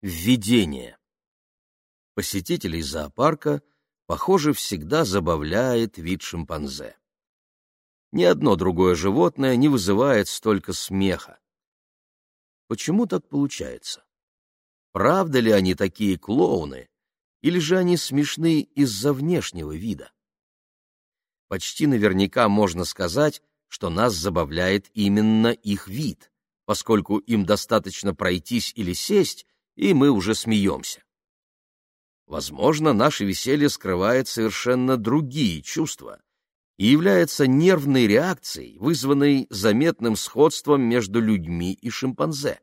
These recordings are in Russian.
Введение. Посетителей зоопарка, похоже, всегда забавляет вид шимпанзе. Ни одно другое животное не вызывает столько смеха. Почему так получается? Правда ли они такие клоуны, или же они смешны из-за внешнего вида? Почти наверняка можно сказать, что нас забавляет именно их вид, поскольку им достаточно пройтись или сесть, и мы уже смеемся. Возможно, наше веселье скрывает совершенно другие чувства и является нервной реакцией, вызванной заметным сходством между людьми и шимпанзе.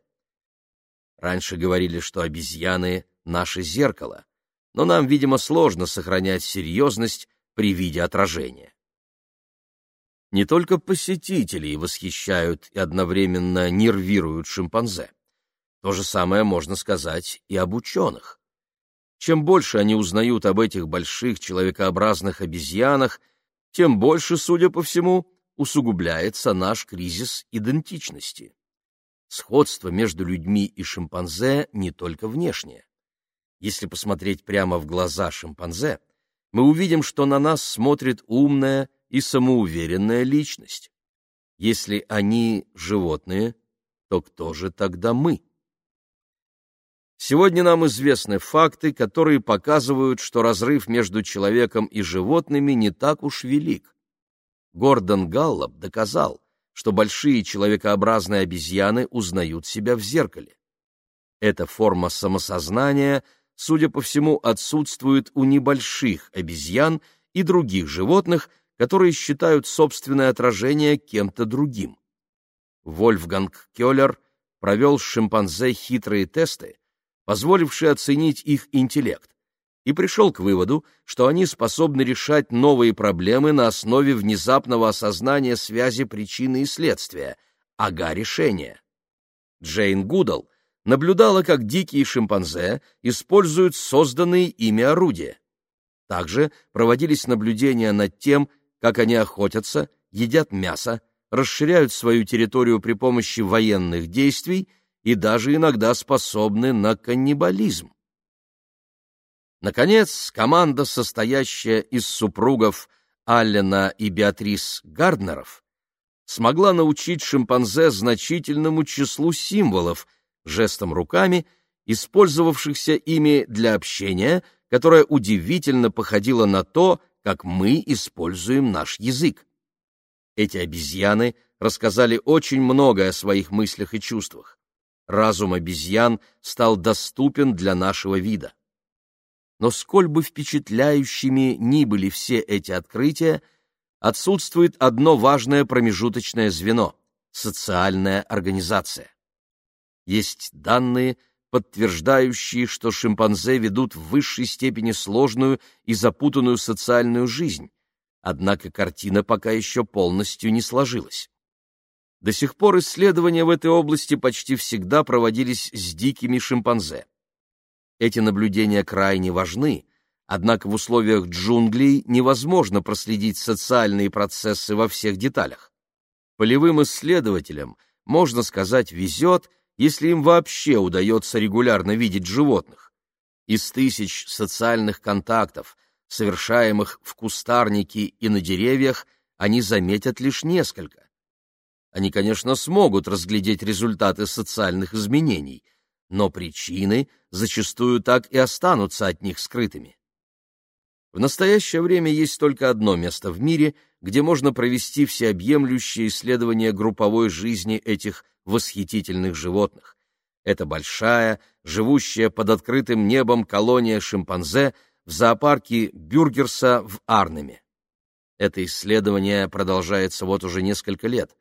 Раньше говорили, что обезьяны — наше зеркало, но нам, видимо, сложно сохранять серьезность при виде отражения. Не только посетителей восхищают и одновременно нервируют шимпанзе. То же самое можно сказать и об ученых. Чем больше они узнают об этих больших человекообразных обезьянах, тем больше, судя по всему, усугубляется наш кризис идентичности. Сходство между людьми и шимпанзе не только внешнее. Если посмотреть прямо в глаза шимпанзе, мы увидим, что на нас смотрит умная и самоуверенная личность. Если они животные, то кто же тогда мы? Сегодня нам известны факты, которые показывают, что разрыв между человеком и животными не так уж велик. Гордон Галлоп доказал, что большие человекообразные обезьяны узнают себя в зеркале. Эта форма самосознания, судя по всему, отсутствует у небольших обезьян и других животных, которые считают собственное отражение кем-то другим. Вольфганг Кёллер провел с шимпанзе хитрые тесты, позволивший оценить их интеллект, и пришел к выводу, что они способны решать новые проблемы на основе внезапного осознания связи причины и следствия, ага решения. Джейн Гудал наблюдала, как дикие шимпанзе используют созданные ими орудия. Также проводились наблюдения над тем, как они охотятся, едят мясо, расширяют свою территорию при помощи военных действий и даже иногда способны на каннибализм. Наконец, команда, состоящая из супругов Аллена и Беатрис Гарднеров, смогла научить шимпанзе значительному числу символов, жестом руками, использовавшихся ими для общения, которое удивительно походило на то, как мы используем наш язык. Эти обезьяны рассказали очень многое о своих мыслях и чувствах разум обезьян стал доступен для нашего вида. Но сколь бы впечатляющими ни были все эти открытия, отсутствует одно важное промежуточное звено — социальная организация. Есть данные, подтверждающие, что шимпанзе ведут в высшей степени сложную и запутанную социальную жизнь, однако картина пока еще полностью не сложилась. До сих пор исследования в этой области почти всегда проводились с дикими шимпанзе. Эти наблюдения крайне важны, однако в условиях джунглей невозможно проследить социальные процессы во всех деталях. Полевым исследователям, можно сказать, везет, если им вообще удается регулярно видеть животных. Из тысяч социальных контактов, совершаемых в кустарнике и на деревьях, они заметят лишь несколько. Они, конечно, смогут разглядеть результаты социальных изменений, но причины зачастую так и останутся от них скрытыми. В настоящее время есть только одно место в мире, где можно провести всеобъемлющее исследование групповой жизни этих восхитительных животных. Это большая, живущая под открытым небом колония шимпанзе в зоопарке Бюргерса в Арнеме. Это исследование продолжается вот уже несколько лет.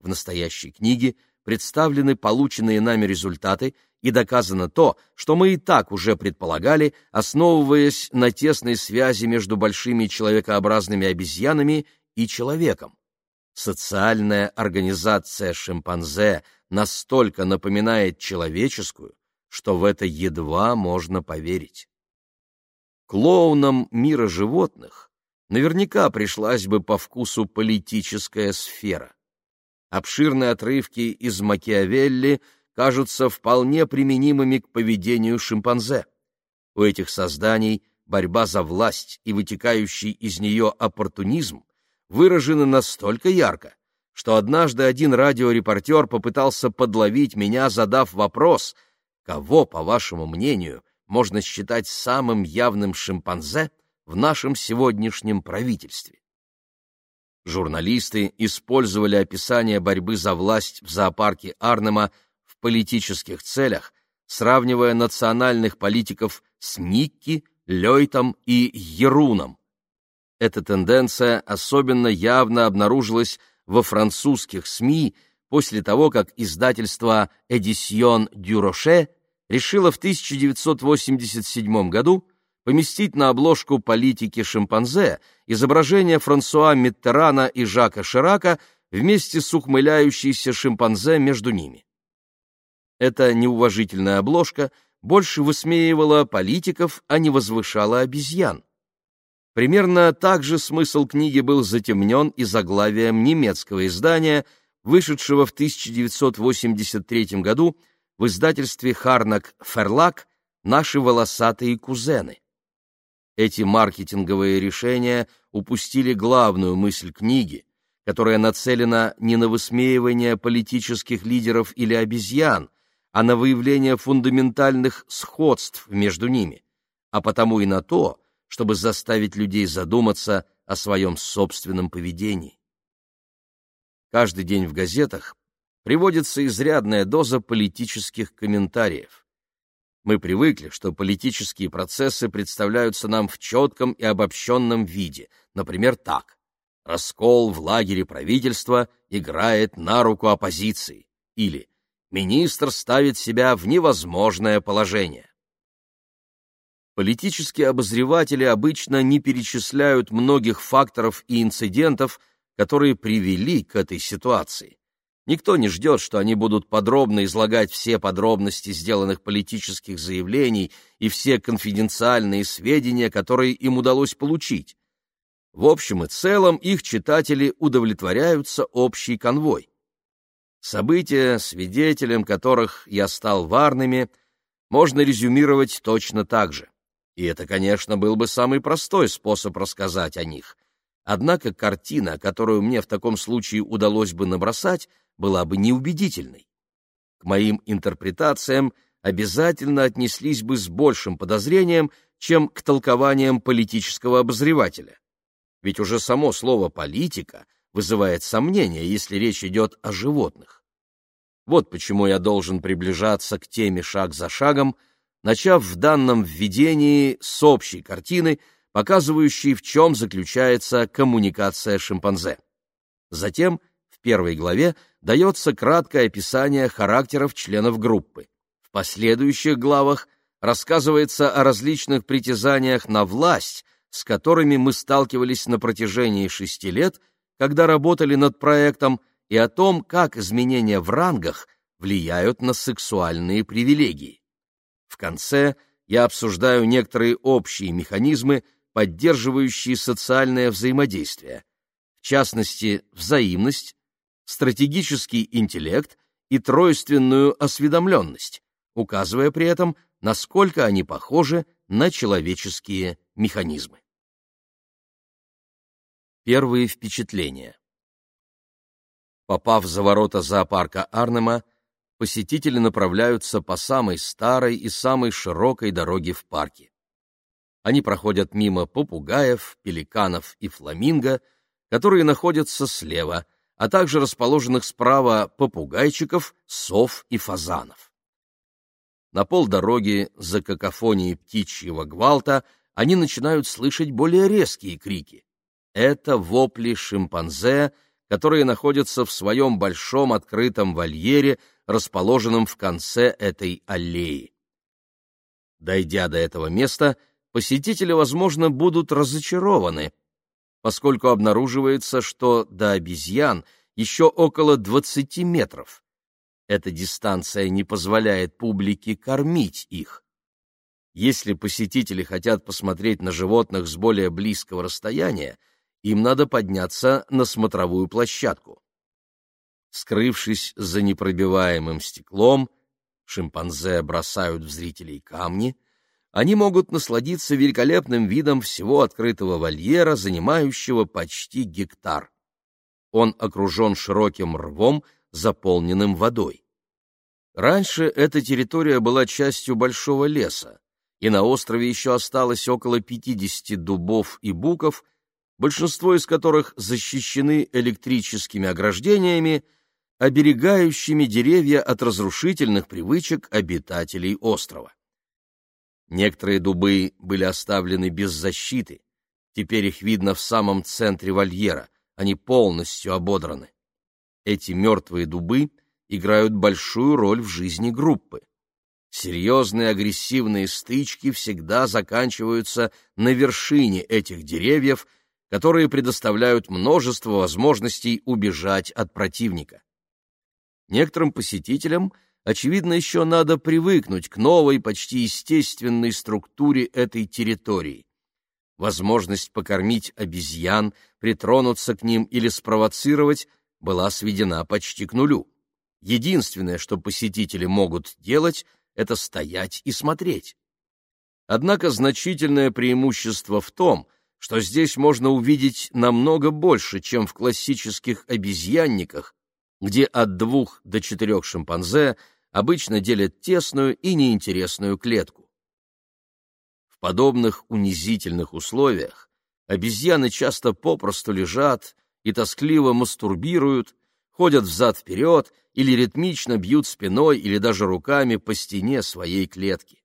В настоящей книге представлены полученные нами результаты и доказано то, что мы и так уже предполагали, основываясь на тесной связи между большими человекообразными обезьянами и человеком. Социальная организация шимпанзе настолько напоминает человеческую, что в это едва можно поверить. Клоунам мира животных наверняка пришлась бы по вкусу политическая сфера обширные отрывки из Макиавелли, кажутся вполне применимыми к поведению шимпанзе. У этих созданий борьба за власть и вытекающий из нее оппортунизм выражены настолько ярко, что однажды один радиорепортер попытался подловить меня, задав вопрос, кого, по вашему мнению, можно считать самым явным шимпанзе в нашем сегодняшнем правительстве. Журналисты использовали описание борьбы за власть в зоопарке Арнема в политических целях, сравнивая национальных политиков с Никки, Лейтом и Еруном. Эта тенденция особенно явно обнаружилась во французских СМИ после того, как издательство «Эдисьон Дюроше» решило в 1987 году поместить на обложку политики шимпанзе изображение Франсуа Миттерана и Жака Ширака вместе с ухмыляющейся шимпанзе между ними. Эта неуважительная обложка больше высмеивала политиков, а не возвышала обезьян. Примерно так же смысл книги был затемнен и заглавием немецкого издания, вышедшего в 1983 году в издательстве Харнак Ферлак «Наши волосатые кузены». Эти маркетинговые решения упустили главную мысль книги, которая нацелена не на высмеивание политических лидеров или обезьян, а на выявление фундаментальных сходств между ними, а потому и на то, чтобы заставить людей задуматься о своем собственном поведении. Каждый день в газетах приводится изрядная доза политических комментариев. Мы привыкли, что политические процессы представляются нам в четком и обобщенном виде, например, так. Раскол в лагере правительства играет на руку оппозиции. Или министр ставит себя в невозможное положение. Политические обозреватели обычно не перечисляют многих факторов и инцидентов, которые привели к этой ситуации. Никто не ждет, что они будут подробно излагать все подробности сделанных политических заявлений и все конфиденциальные сведения, которые им удалось получить. В общем и целом их читатели удовлетворяются общей конвой. События, свидетелем которых я стал варными, можно резюмировать точно так же. И это, конечно, был бы самый простой способ рассказать о них. Однако картина, которую мне в таком случае удалось бы набросать, была бы неубедительной. К моим интерпретациям обязательно отнеслись бы с большим подозрением, чем к толкованиям политического обозревателя. Ведь уже само слово «политика» вызывает сомнения, если речь идет о животных. Вот почему я должен приближаться к теме шаг за шагом, начав в данном введении с общей картины, показывающей, в чем заключается коммуникация шимпанзе. Затем первой главе дается краткое описание характеров членов группы. В последующих главах рассказывается о различных притязаниях на власть, с которыми мы сталкивались на протяжении шести лет, когда работали над проектом, и о том, как изменения в рангах влияют на сексуальные привилегии. В конце я обсуждаю некоторые общие механизмы, поддерживающие социальное взаимодействие, в частности, взаимность, стратегический интеллект и тройственную осведомленность, указывая при этом, насколько они похожи на человеческие механизмы. Первые впечатления Попав за ворота зоопарка Арнема, посетители направляются по самой старой и самой широкой дороге в парке. Они проходят мимо попугаев, пеликанов и фламинго, которые находятся слева, а также расположенных справа попугайчиков, сов и фазанов. На полдороги за какофонией птичьего гвалта они начинают слышать более резкие крики. Это вопли шимпанзе, которые находятся в своем большом открытом вольере, расположенном в конце этой аллеи. Дойдя до этого места, посетители, возможно, будут разочарованы, поскольку обнаруживается, что до обезьян еще около 20 метров. Эта дистанция не позволяет публике кормить их. Если посетители хотят посмотреть на животных с более близкого расстояния, им надо подняться на смотровую площадку. Скрывшись за непробиваемым стеклом, шимпанзе бросают в зрителей камни, они могут насладиться великолепным видом всего открытого вольера, занимающего почти гектар. Он окружен широким рвом, заполненным водой. Раньше эта территория была частью большого леса, и на острове еще осталось около 50 дубов и буков, большинство из которых защищены электрическими ограждениями, оберегающими деревья от разрушительных привычек обитателей острова. Некоторые дубы были оставлены без защиты, теперь их видно в самом центре вольера, они полностью ободраны. Эти мертвые дубы играют большую роль в жизни группы. Серьезные агрессивные стычки всегда заканчиваются на вершине этих деревьев, которые предоставляют множество возможностей убежать от противника. Некоторым посетителям, очевидно, еще надо привыкнуть к новой, почти естественной структуре этой территории. Возможность покормить обезьян, притронуться к ним или спровоцировать была сведена почти к нулю. Единственное, что посетители могут делать, это стоять и смотреть. Однако значительное преимущество в том, что здесь можно увидеть намного больше, чем в классических обезьянниках, где от двух до четырех шимпанзе обычно делят тесную и неинтересную клетку. В подобных унизительных условиях обезьяны часто попросту лежат и тоскливо мастурбируют, ходят взад-вперед или ритмично бьют спиной или даже руками по стене своей клетки.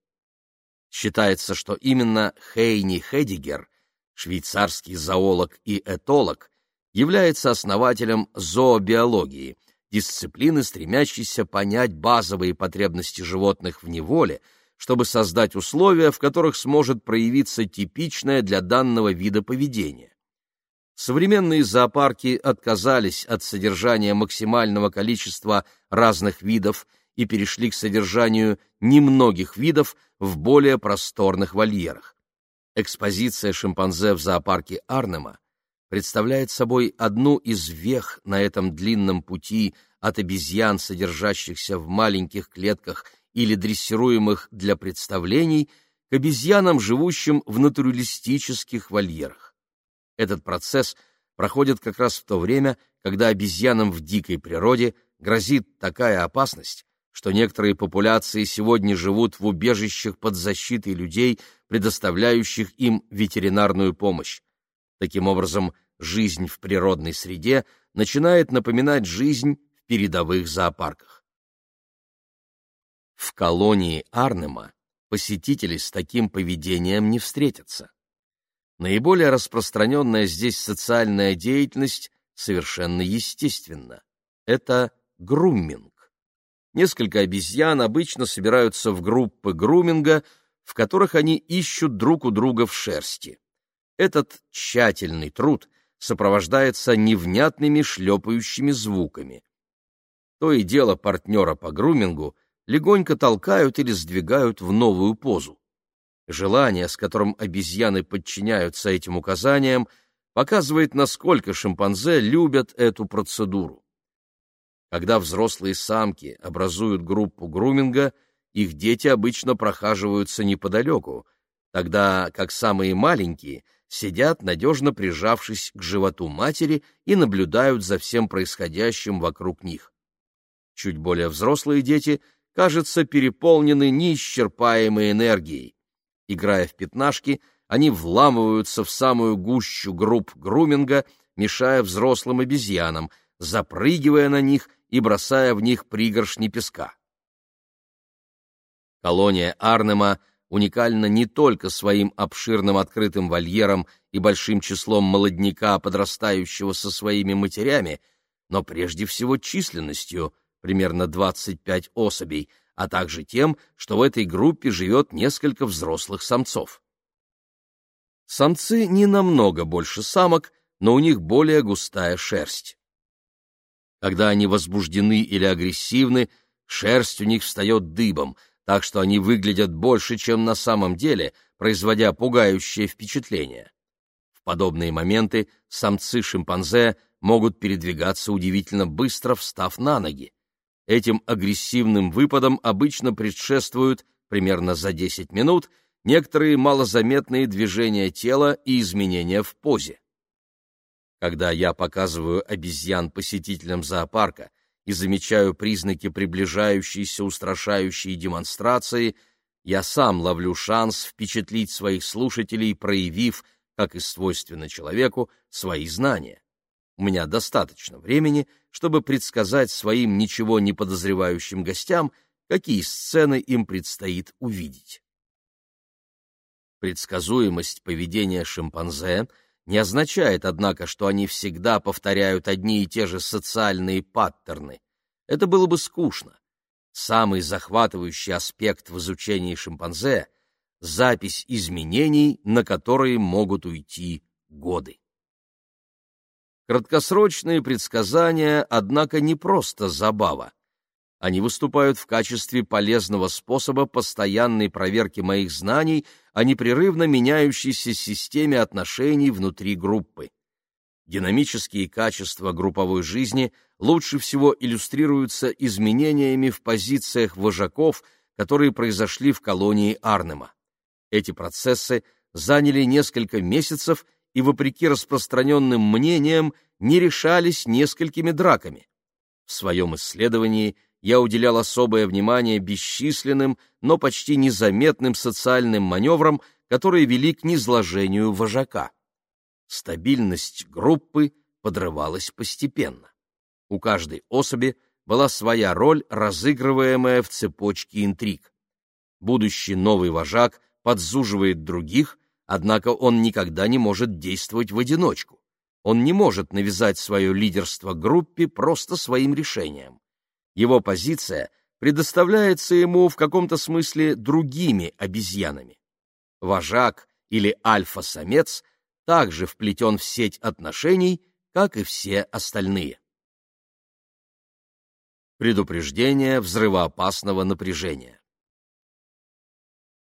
Считается, что именно Хейни Хедигер, швейцарский зоолог и этолог, является основателем зообиологии – дисциплины, стремящейся понять базовые потребности животных в неволе, чтобы создать условия, в которых сможет проявиться типичное для данного вида поведение. Современные зоопарки отказались от содержания максимального количества разных видов и перешли к содержанию немногих видов в более просторных вольерах. Экспозиция шимпанзе в зоопарке Арнема представляет собой одну из вех на этом длинном пути от обезьян, содержащихся в маленьких клетках или дрессируемых для представлений, к обезьянам, живущим в натуралистических вольерах. Этот процесс проходит как раз в то время, когда обезьянам в дикой природе грозит такая опасность, что некоторые популяции сегодня живут в убежищах под защитой людей, предоставляющих им ветеринарную помощь. Таким образом, жизнь в природной среде начинает напоминать жизнь в передовых зоопарках. В колонии Арнема посетители с таким поведением не встретятся. Наиболее распространенная здесь социальная деятельность совершенно естественна. Это грумминг. Несколько обезьян обычно собираются в группы груминга, в которых они ищут друг у друга в шерсти. Этот тщательный труд сопровождается невнятными шлепающими звуками. То и дело партнера по грумингу легонько толкают или сдвигают в новую позу. Желание, с которым обезьяны подчиняются этим указаниям, показывает, насколько шимпанзе любят эту процедуру. Когда взрослые самки образуют группу груминга, их дети обычно прохаживаются неподалеку, тогда как самые маленькие — сидят, надежно прижавшись к животу матери, и наблюдают за всем происходящим вокруг них. Чуть более взрослые дети, кажется, переполнены неисчерпаемой энергией. Играя в пятнашки, они вламываются в самую гущу групп груминга, мешая взрослым обезьянам, запрыгивая на них и бросая в них пригоршни песка. Колония Арнема уникальна не только своим обширным открытым вольером и большим числом молодняка, подрастающего со своими матерями, но прежде всего численностью, примерно 25 особей, а также тем, что в этой группе живет несколько взрослых самцов. Самцы не намного больше самок, но у них более густая шерсть. Когда они возбуждены или агрессивны, шерсть у них встает дыбом — так что они выглядят больше, чем на самом деле, производя пугающее впечатление. В подобные моменты самцы шимпанзе могут передвигаться удивительно быстро, встав на ноги. Этим агрессивным выпадам обычно предшествуют, примерно за 10 минут, некоторые малозаметные движения тела и изменения в позе. Когда я показываю обезьян посетителям зоопарка и замечаю признаки приближающейся устрашающей демонстрации, я сам ловлю шанс впечатлить своих слушателей, проявив, как и свойственно человеку, свои знания. У меня достаточно времени, чтобы предсказать своим ничего не подозревающим гостям, какие сцены им предстоит увидеть. Предсказуемость поведения шимпанзе не означает, однако, что они всегда повторяют одни и те же социальные паттерны. Это было бы скучно. Самый захватывающий аспект в изучении шимпанзе — запись изменений, на которые могут уйти годы. Краткосрочные предсказания, однако, не просто забава. Они выступают в качестве полезного способа постоянной проверки моих знаний о непрерывно меняющейся системе отношений внутри группы. Динамические качества групповой жизни лучше всего иллюстрируются изменениями в позициях вожаков, которые произошли в колонии Арнема. Эти процессы заняли несколько месяцев и, вопреки распространенным мнениям, не решались несколькими драками. В своем исследовании я уделял особое внимание бесчисленным, но почти незаметным социальным маневрам, которые вели к низложению вожака. Стабильность группы подрывалась постепенно. У каждой особи была своя роль, разыгрываемая в цепочке интриг. Будущий новый вожак подзуживает других, Однако он никогда не может действовать в одиночку. Он не может навязать свое лидерство группе просто своим решением. Его позиция предоставляется ему в каком-то смысле другими обезьянами. Вожак или альфа-самец также вплетен в сеть отношений, как и все остальные. Предупреждение взрывоопасного напряжения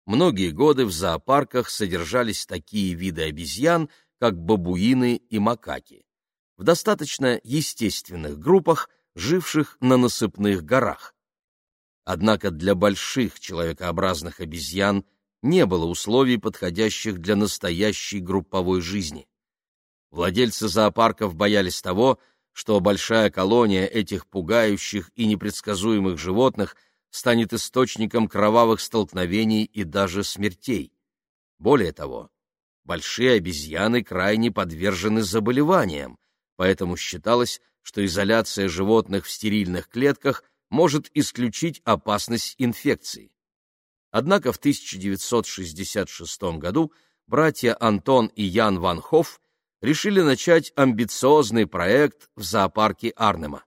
Многие годы в зоопарках содержались такие виды обезьян, как бабуины и макаки, в достаточно естественных группах, живших на насыпных горах. Однако для больших человекообразных обезьян не было условий, подходящих для настоящей групповой жизни. Владельцы зоопарков боялись того, что большая колония этих пугающих и непредсказуемых животных – станет источником кровавых столкновений и даже смертей. Более того, большие обезьяны крайне подвержены заболеваниям, поэтому считалось, что изоляция животных в стерильных клетках может исключить опасность инфекции. Однако в 1966 году братья Антон и Ян Ван Хофф решили начать амбициозный проект в зоопарке Арнема.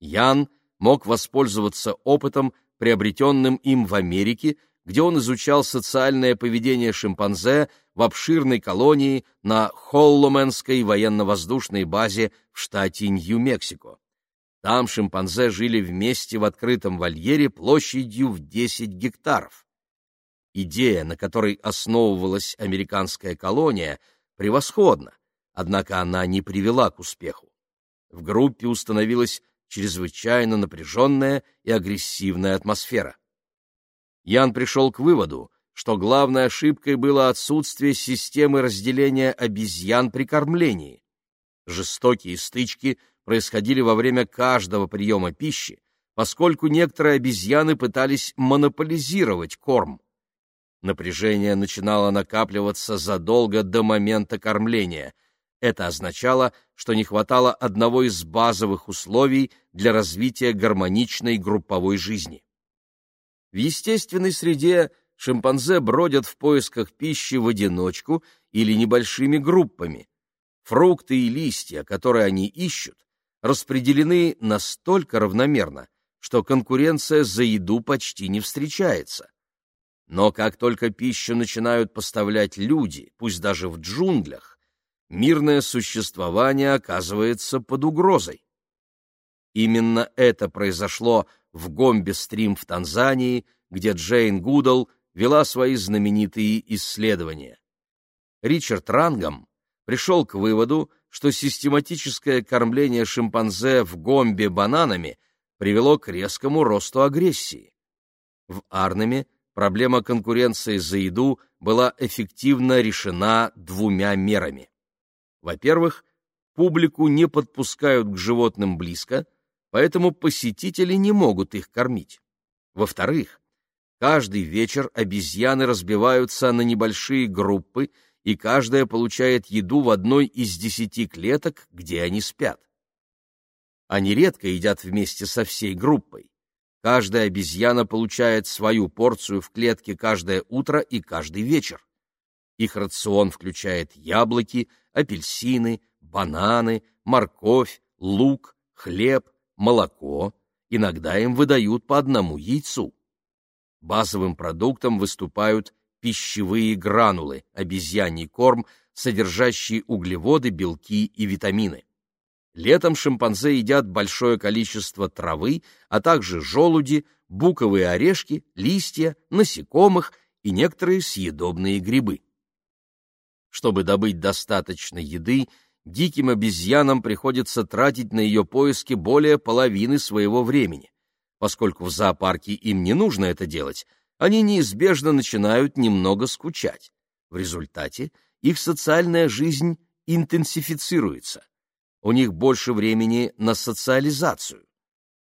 Ян мог воспользоваться опытом, приобретенным им в Америке, где он изучал социальное поведение шимпанзе в обширной колонии на Холломенской военно-воздушной базе в штате Нью-Мексико. Там шимпанзе жили вместе в открытом вольере площадью в 10 гектаров. Идея, на которой основывалась американская колония, превосходна, однако она не привела к успеху. В группе установилась чрезвычайно напряженная и агрессивная атмосфера. Ян пришел к выводу, что главной ошибкой было отсутствие системы разделения обезьян при кормлении. Жестокие стычки происходили во время каждого приема пищи, поскольку некоторые обезьяны пытались монополизировать корм. Напряжение начинало накапливаться задолго до момента кормления — это означало, что не хватало одного из базовых условий для развития гармоничной групповой жизни. В естественной среде шимпанзе бродят в поисках пищи в одиночку или небольшими группами. Фрукты и листья, которые они ищут, распределены настолько равномерно, что конкуренция за еду почти не встречается. Но как только пищу начинают поставлять люди, пусть даже в джунглях, мирное существование оказывается под угрозой. Именно это произошло в Гомбе-стрим в Танзании, где Джейн Гудал вела свои знаменитые исследования. Ричард Рангом пришел к выводу, что систематическое кормление шимпанзе в Гомбе бананами привело к резкому росту агрессии. В Арнеме проблема конкуренции за еду была эффективно решена двумя мерами. Во-первых, публику не подпускают к животным близко, поэтому посетители не могут их кормить. Во-вторых, каждый вечер обезьяны разбиваются на небольшие группы, и каждая получает еду в одной из десяти клеток, где они спят. Они редко едят вместе со всей группой. Каждая обезьяна получает свою порцию в клетке каждое утро и каждый вечер. Их рацион включает яблоки, апельсины, бананы, морковь, лук, хлеб, молоко, иногда им выдают по одному яйцу. Базовым продуктом выступают пищевые гранулы, обезьяний корм, содержащие углеводы, белки и витамины. Летом шимпанзе едят большое количество травы, а также желуди, буковые орешки, листья, насекомых и некоторые съедобные грибы. Чтобы добыть достаточно еды, диким обезьянам приходится тратить на ее поиски более половины своего времени. Поскольку в зоопарке им не нужно это делать, они неизбежно начинают немного скучать. В результате их социальная жизнь интенсифицируется. У них больше времени на социализацию.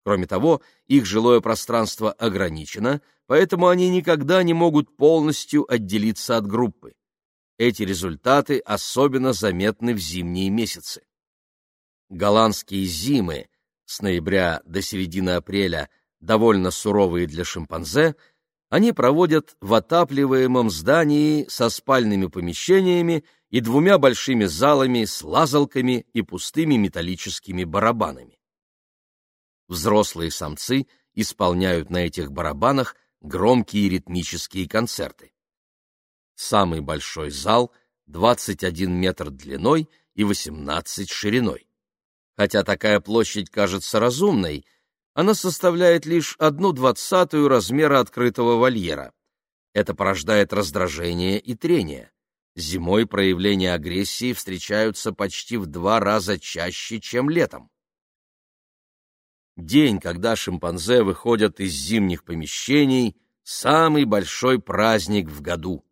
Кроме того, их жилое пространство ограничено, поэтому они никогда не могут полностью отделиться от группы. Эти результаты особенно заметны в зимние месяцы. Голландские зимы с ноября до середины апреля довольно суровые для шимпанзе, они проводят в отапливаемом здании со спальными помещениями и двумя большими залами с лазалками и пустыми металлическими барабанами. Взрослые самцы исполняют на этих барабанах громкие ритмические концерты. Самый большой зал 21 метр длиной и 18 шириной. Хотя такая площадь кажется разумной, она составляет лишь одну двадцатую размера открытого вольера. Это порождает раздражение и трение. Зимой проявления агрессии встречаются почти в два раза чаще, чем летом. День, когда шимпанзе выходят из зимних помещений, самый большой праздник в году.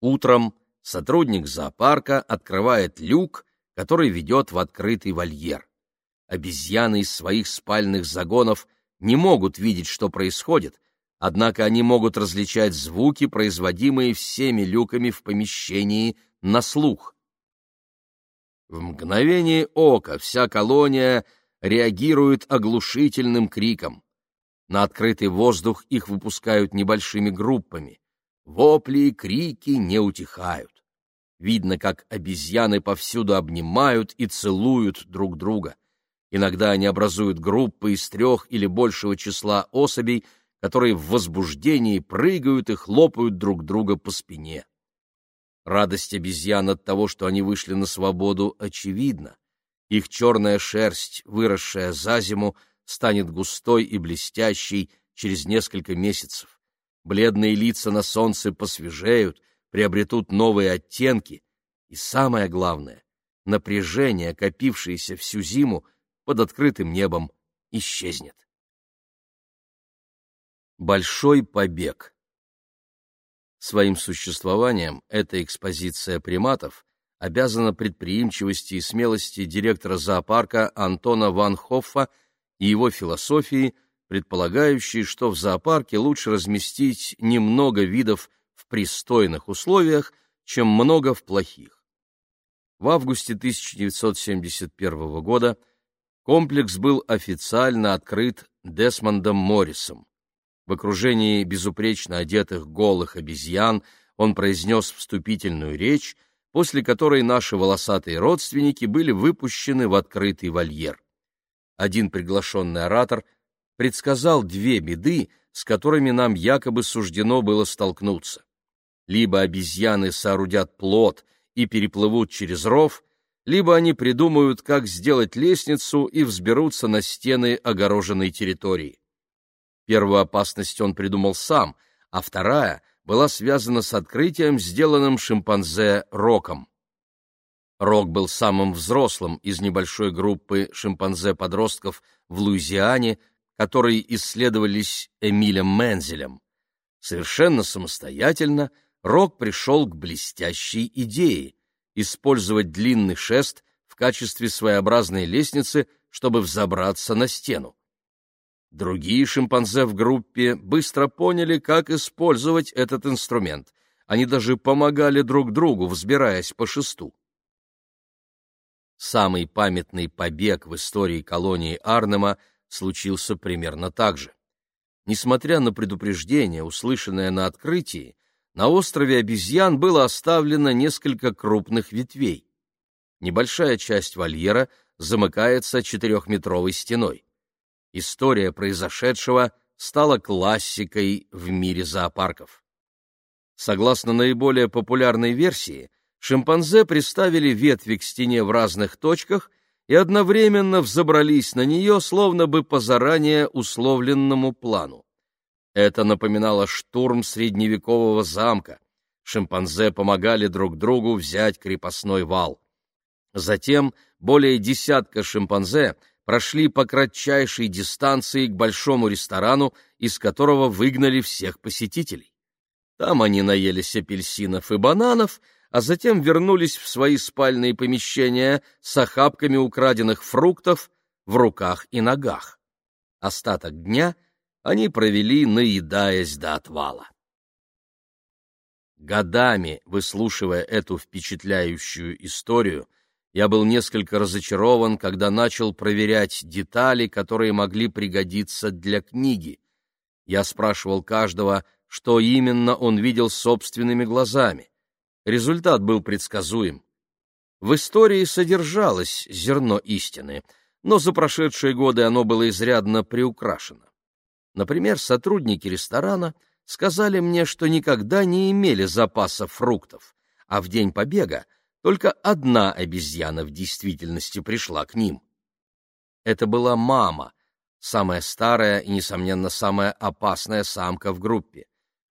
Утром сотрудник зоопарка открывает люк, который ведет в открытый вольер. Обезьяны из своих спальных загонов не могут видеть, что происходит, однако они могут различать звуки, производимые всеми люками в помещении, на слух. В мгновение ока вся колония реагирует оглушительным криком. На открытый воздух их выпускают небольшими группами. Вопли и крики не утихают. Видно, как обезьяны повсюду обнимают и целуют друг друга. Иногда они образуют группы из трех или большего числа особей, которые в возбуждении прыгают и хлопают друг друга по спине. Радость обезьян от того, что они вышли на свободу, очевидна. Их черная шерсть, выросшая за зиму, станет густой и блестящей через несколько месяцев бледные лица на солнце посвежеют, приобретут новые оттенки, и самое главное, напряжение, копившееся всю зиму под открытым небом, исчезнет. Большой побег Своим существованием эта экспозиция приматов обязана предприимчивости и смелости директора зоопарка Антона Ван Хоффа и его философии – предполагающий, что в зоопарке лучше разместить немного видов в пристойных условиях, чем много в плохих. В августе 1971 года комплекс был официально открыт Десмондом Моррисом. В окружении безупречно одетых голых обезьян он произнес вступительную речь, после которой наши волосатые родственники были выпущены в открытый вольер. Один приглашенный оратор – предсказал две беды, с которыми нам якобы суждено было столкнуться. Либо обезьяны соорудят плот и переплывут через ров, либо они придумают, как сделать лестницу и взберутся на стены огороженной территории. Первую опасность он придумал сам, а вторая была связана с открытием, сделанным шимпанзе Роком. Рок был самым взрослым из небольшой группы шимпанзе-подростков в Луизиане, которые исследовались Эмилем Мензелем. Совершенно самостоятельно Рок пришел к блестящей идее использовать длинный шест в качестве своеобразной лестницы, чтобы взобраться на стену. Другие шимпанзе в группе быстро поняли, как использовать этот инструмент. Они даже помогали друг другу, взбираясь по шесту. Самый памятный побег в истории колонии Арнема случился примерно так же. Несмотря на предупреждение, услышанное на открытии, на острове обезьян было оставлено несколько крупных ветвей. Небольшая часть вольера замыкается четырехметровой стеной. История произошедшего стала классикой в мире зоопарков. Согласно наиболее популярной версии, шимпанзе приставили ветви к стене в разных точках и одновременно взобрались на нее, словно бы по заранее условленному плану. Это напоминало штурм средневекового замка. Шимпанзе помогали друг другу взять крепостной вал. Затем более десятка шимпанзе прошли по кратчайшей дистанции к большому ресторану, из которого выгнали всех посетителей. Там они наелись апельсинов и бананов, а затем вернулись в свои спальные помещения с охапками украденных фруктов в руках и ногах. Остаток дня они провели, наедаясь до отвала. Годами, выслушивая эту впечатляющую историю, я был несколько разочарован, когда начал проверять детали, которые могли пригодиться для книги. Я спрашивал каждого, что именно он видел собственными глазами. Результат был предсказуем. В истории содержалось зерно истины, но за прошедшие годы оно было изрядно приукрашено. Например, сотрудники ресторана сказали мне, что никогда не имели запаса фруктов, а в день побега только одна обезьяна в действительности пришла к ним. Это была мама, самая старая и, несомненно, самая опасная самка в группе.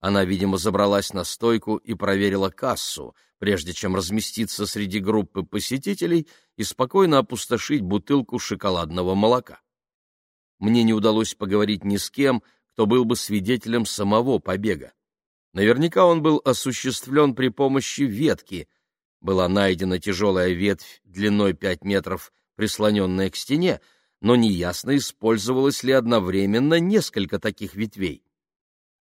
Она, видимо, забралась на стойку и проверила кассу, прежде чем разместиться среди группы посетителей и спокойно опустошить бутылку шоколадного молока. Мне не удалось поговорить ни с кем, кто был бы свидетелем самого побега. Наверняка он был осуществлен при помощи ветки. Была найдена тяжелая ветвь длиной пять метров, прислоненная к стене, но неясно, использовалось ли одновременно несколько таких ветвей.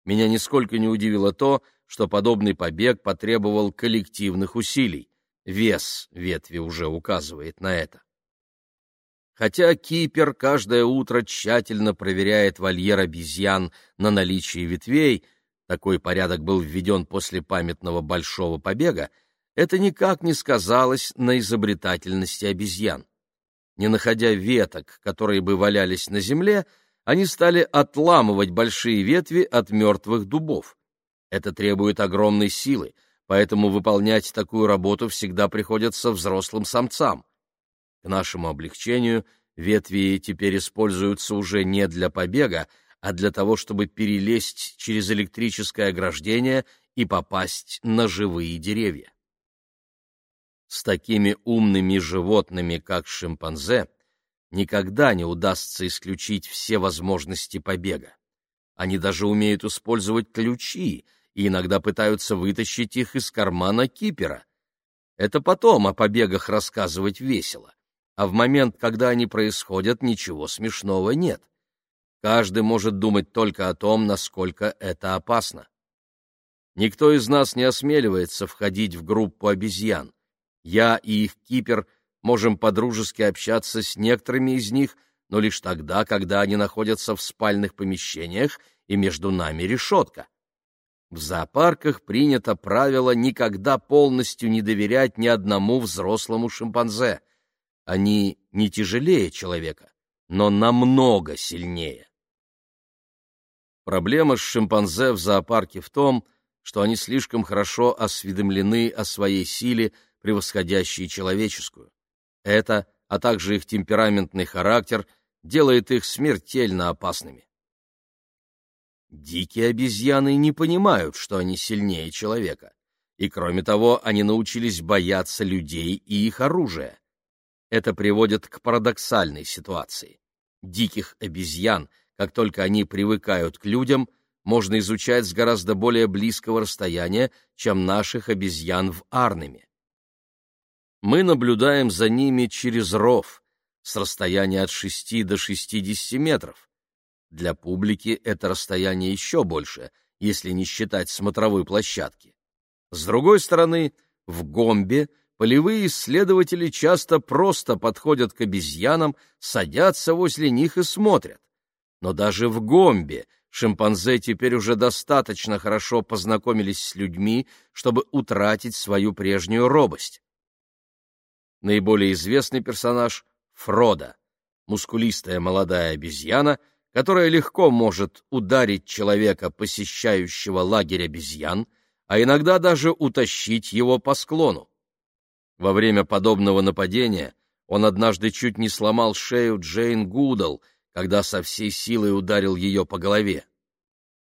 Меня нисколько не удивило то, что подобный побег потребовал коллективных усилий. Вес ветви уже указывает на это. Хотя кипер каждое утро тщательно проверяет вольер обезьян на наличие ветвей, такой порядок был введен после памятного большого побега, это никак не сказалось на изобретательности обезьян. Не находя веток, которые бы валялись на земле, они стали отламывать большие ветви от мертвых дубов. Это требует огромной силы, поэтому выполнять такую работу всегда приходится взрослым самцам. К нашему облегчению ветви теперь используются уже не для побега, а для того, чтобы перелезть через электрическое ограждение и попасть на живые деревья. С такими умными животными, как шимпанзе, никогда не удастся исключить все возможности побега. Они даже умеют использовать ключи и иногда пытаются вытащить их из кармана кипера. Это потом о побегах рассказывать весело, а в момент, когда они происходят, ничего смешного нет. Каждый может думать только о том, насколько это опасно. Никто из нас не осмеливается входить в группу обезьян. Я и их кипер — можем подружески общаться с некоторыми из них, но лишь тогда, когда они находятся в спальных помещениях и между нами решетка. В зоопарках принято правило никогда полностью не доверять ни одному взрослому шимпанзе. Они не тяжелее человека, но намного сильнее. Проблема с шимпанзе в зоопарке в том, что они слишком хорошо осведомлены о своей силе, превосходящей человеческую. Это, а также их темпераментный характер, делает их смертельно опасными. Дикие обезьяны не понимают, что они сильнее человека. и, кроме того, они научились бояться людей и их оружия. Это приводит к парадоксальной ситуации. Диких обезьян, как только они привыкают к людям, можно изучать с гораздо более близкого расстояния, чем наших обезьян в Арнеме. Мы наблюдаем за ними через ров, с расстояния от 6 до 60 метров. Для публики это расстояние еще больше, если не считать смотровой площадки. С другой стороны, в Гомбе полевые исследователи часто просто подходят к обезьянам, садятся возле них и смотрят. Но даже в Гомбе шимпанзе теперь уже достаточно хорошо познакомились с людьми, чтобы утратить свою прежнюю робость. Наиболее известный персонаж — Фрода, мускулистая молодая обезьяна, которая легко может ударить человека, посещающего лагерь обезьян, а иногда даже утащить его по склону. Во время подобного нападения он однажды чуть не сломал шею Джейн Гудал, когда со всей силой ударил ее по голове.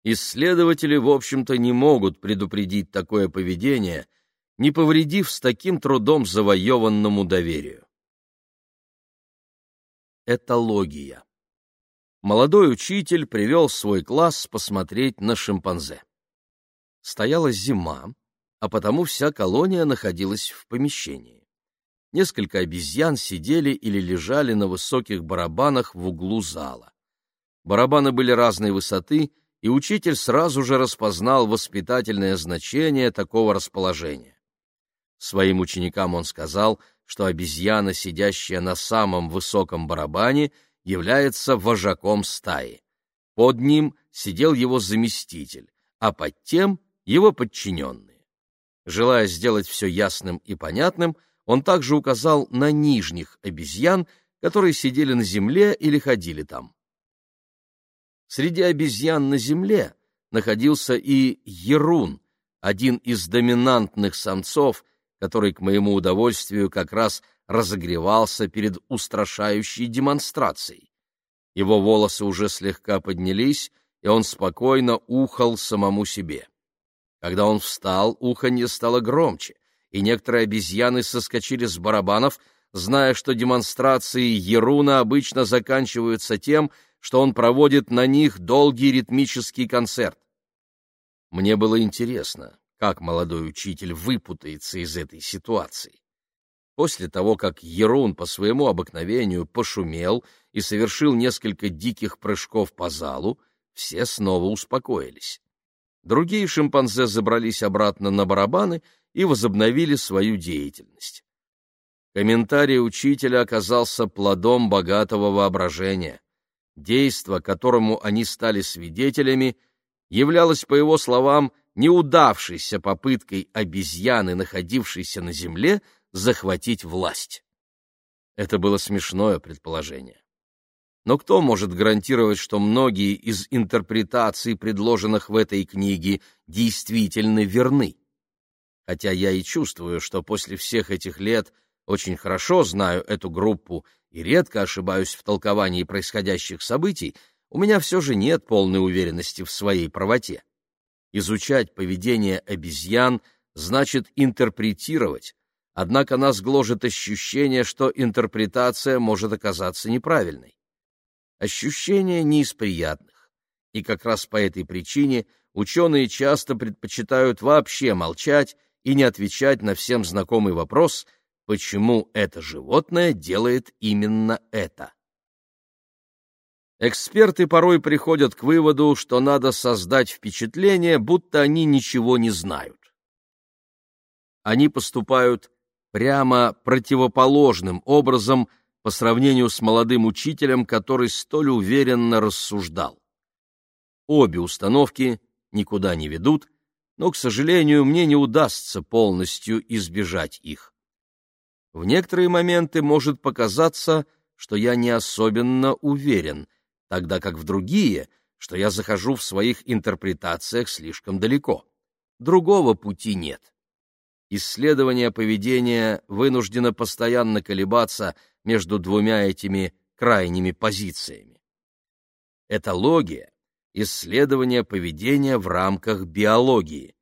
Исследователи, в общем-то, не могут предупредить такое поведение, не повредив с таким трудом завоеванному доверию. Этология Молодой учитель привел свой класс посмотреть на шимпанзе. Стояла зима, а потому вся колония находилась в помещении. Несколько обезьян сидели или лежали на высоких барабанах в углу зала. Барабаны были разной высоты, и учитель сразу же распознал воспитательное значение такого расположения. Своим ученикам он сказал, что обезьяна, сидящая на самом высоком барабане, является вожаком стаи. Под ним сидел его заместитель, а под тем — его подчиненный. Желая сделать все ясным и понятным, он также указал на нижних обезьян, которые сидели на земле или ходили там. Среди обезьян на земле находился и Ерун, один из доминантных самцов, который, к моему удовольствию, как раз разогревался перед устрашающей демонстрацией. Его волосы уже слегка поднялись, и он спокойно ухал самому себе. Когда он встал, уханье стало громче, и некоторые обезьяны соскочили с барабанов, зная, что демонстрации Еруна обычно заканчиваются тем, что он проводит на них долгий ритмический концерт. Мне было интересно, как молодой учитель выпутается из этой ситуации. После того, как Ерун по своему обыкновению пошумел и совершил несколько диких прыжков по залу, все снова успокоились. Другие шимпанзе забрались обратно на барабаны и возобновили свою деятельность. Комментарий учителя оказался плодом богатого воображения. Действо, которому они стали свидетелями, являлось, по его словам, неудавшейся попыткой обезьяны, находившейся на земле, захватить власть. Это было смешное предположение. Но кто может гарантировать, что многие из интерпретаций, предложенных в этой книге, действительно верны? Хотя я и чувствую, что после всех этих лет очень хорошо знаю эту группу и редко ошибаюсь в толковании происходящих событий, у меня все же нет полной уверенности в своей правоте. Изучать поведение обезьян значит интерпретировать, однако нас гложет ощущение, что интерпретация может оказаться неправильной. Ощущение не из приятных, и как раз по этой причине ученые часто предпочитают вообще молчать и не отвечать на всем знакомый вопрос, почему это животное делает именно это. Эксперты порой приходят к выводу, что надо создать впечатление, будто они ничего не знают. Они поступают прямо противоположным образом по сравнению с молодым учителем, который столь уверенно рассуждал. Обе установки никуда не ведут, но, к сожалению, мне не удастся полностью избежать их. В некоторые моменты может показаться, что я не особенно уверен, тогда как в другие, что я захожу в своих интерпретациях слишком далеко. Другого пути нет. Исследование поведения вынуждено постоянно колебаться между двумя этими крайними позициями. Этология — исследование поведения в рамках биологии.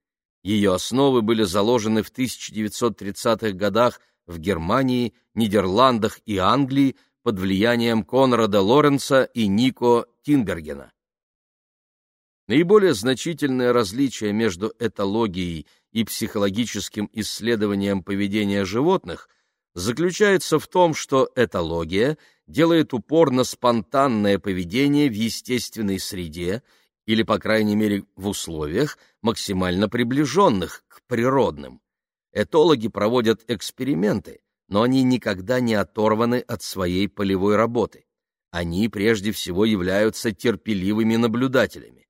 Ее основы были заложены в 1930-х годах в Германии, Нидерландах и Англии под влиянием Конрада Лоренца и Нико Тинбергена. Наиболее значительное различие между этологией и психологическим исследованием поведения животных заключается в том, что этология делает упор на спонтанное поведение в естественной среде или, по крайней мере, в условиях, максимально приближенных к природным. Этологи проводят эксперименты, но они никогда не оторваны от своей полевой работы. Они прежде всего являются терпеливыми наблюдателями.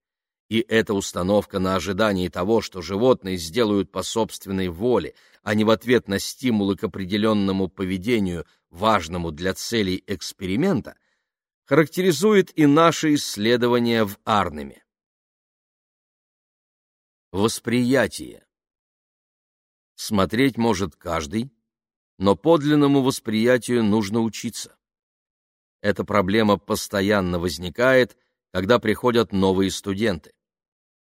И эта установка на ожидании того, что животные сделают по собственной воле, а не в ответ на стимулы к определенному поведению, важному для целей эксперимента, характеризует и наши исследования в Арнеме. Восприятие. Смотреть может каждый, но подлинному восприятию нужно учиться. Эта проблема постоянно возникает, когда приходят новые студенты.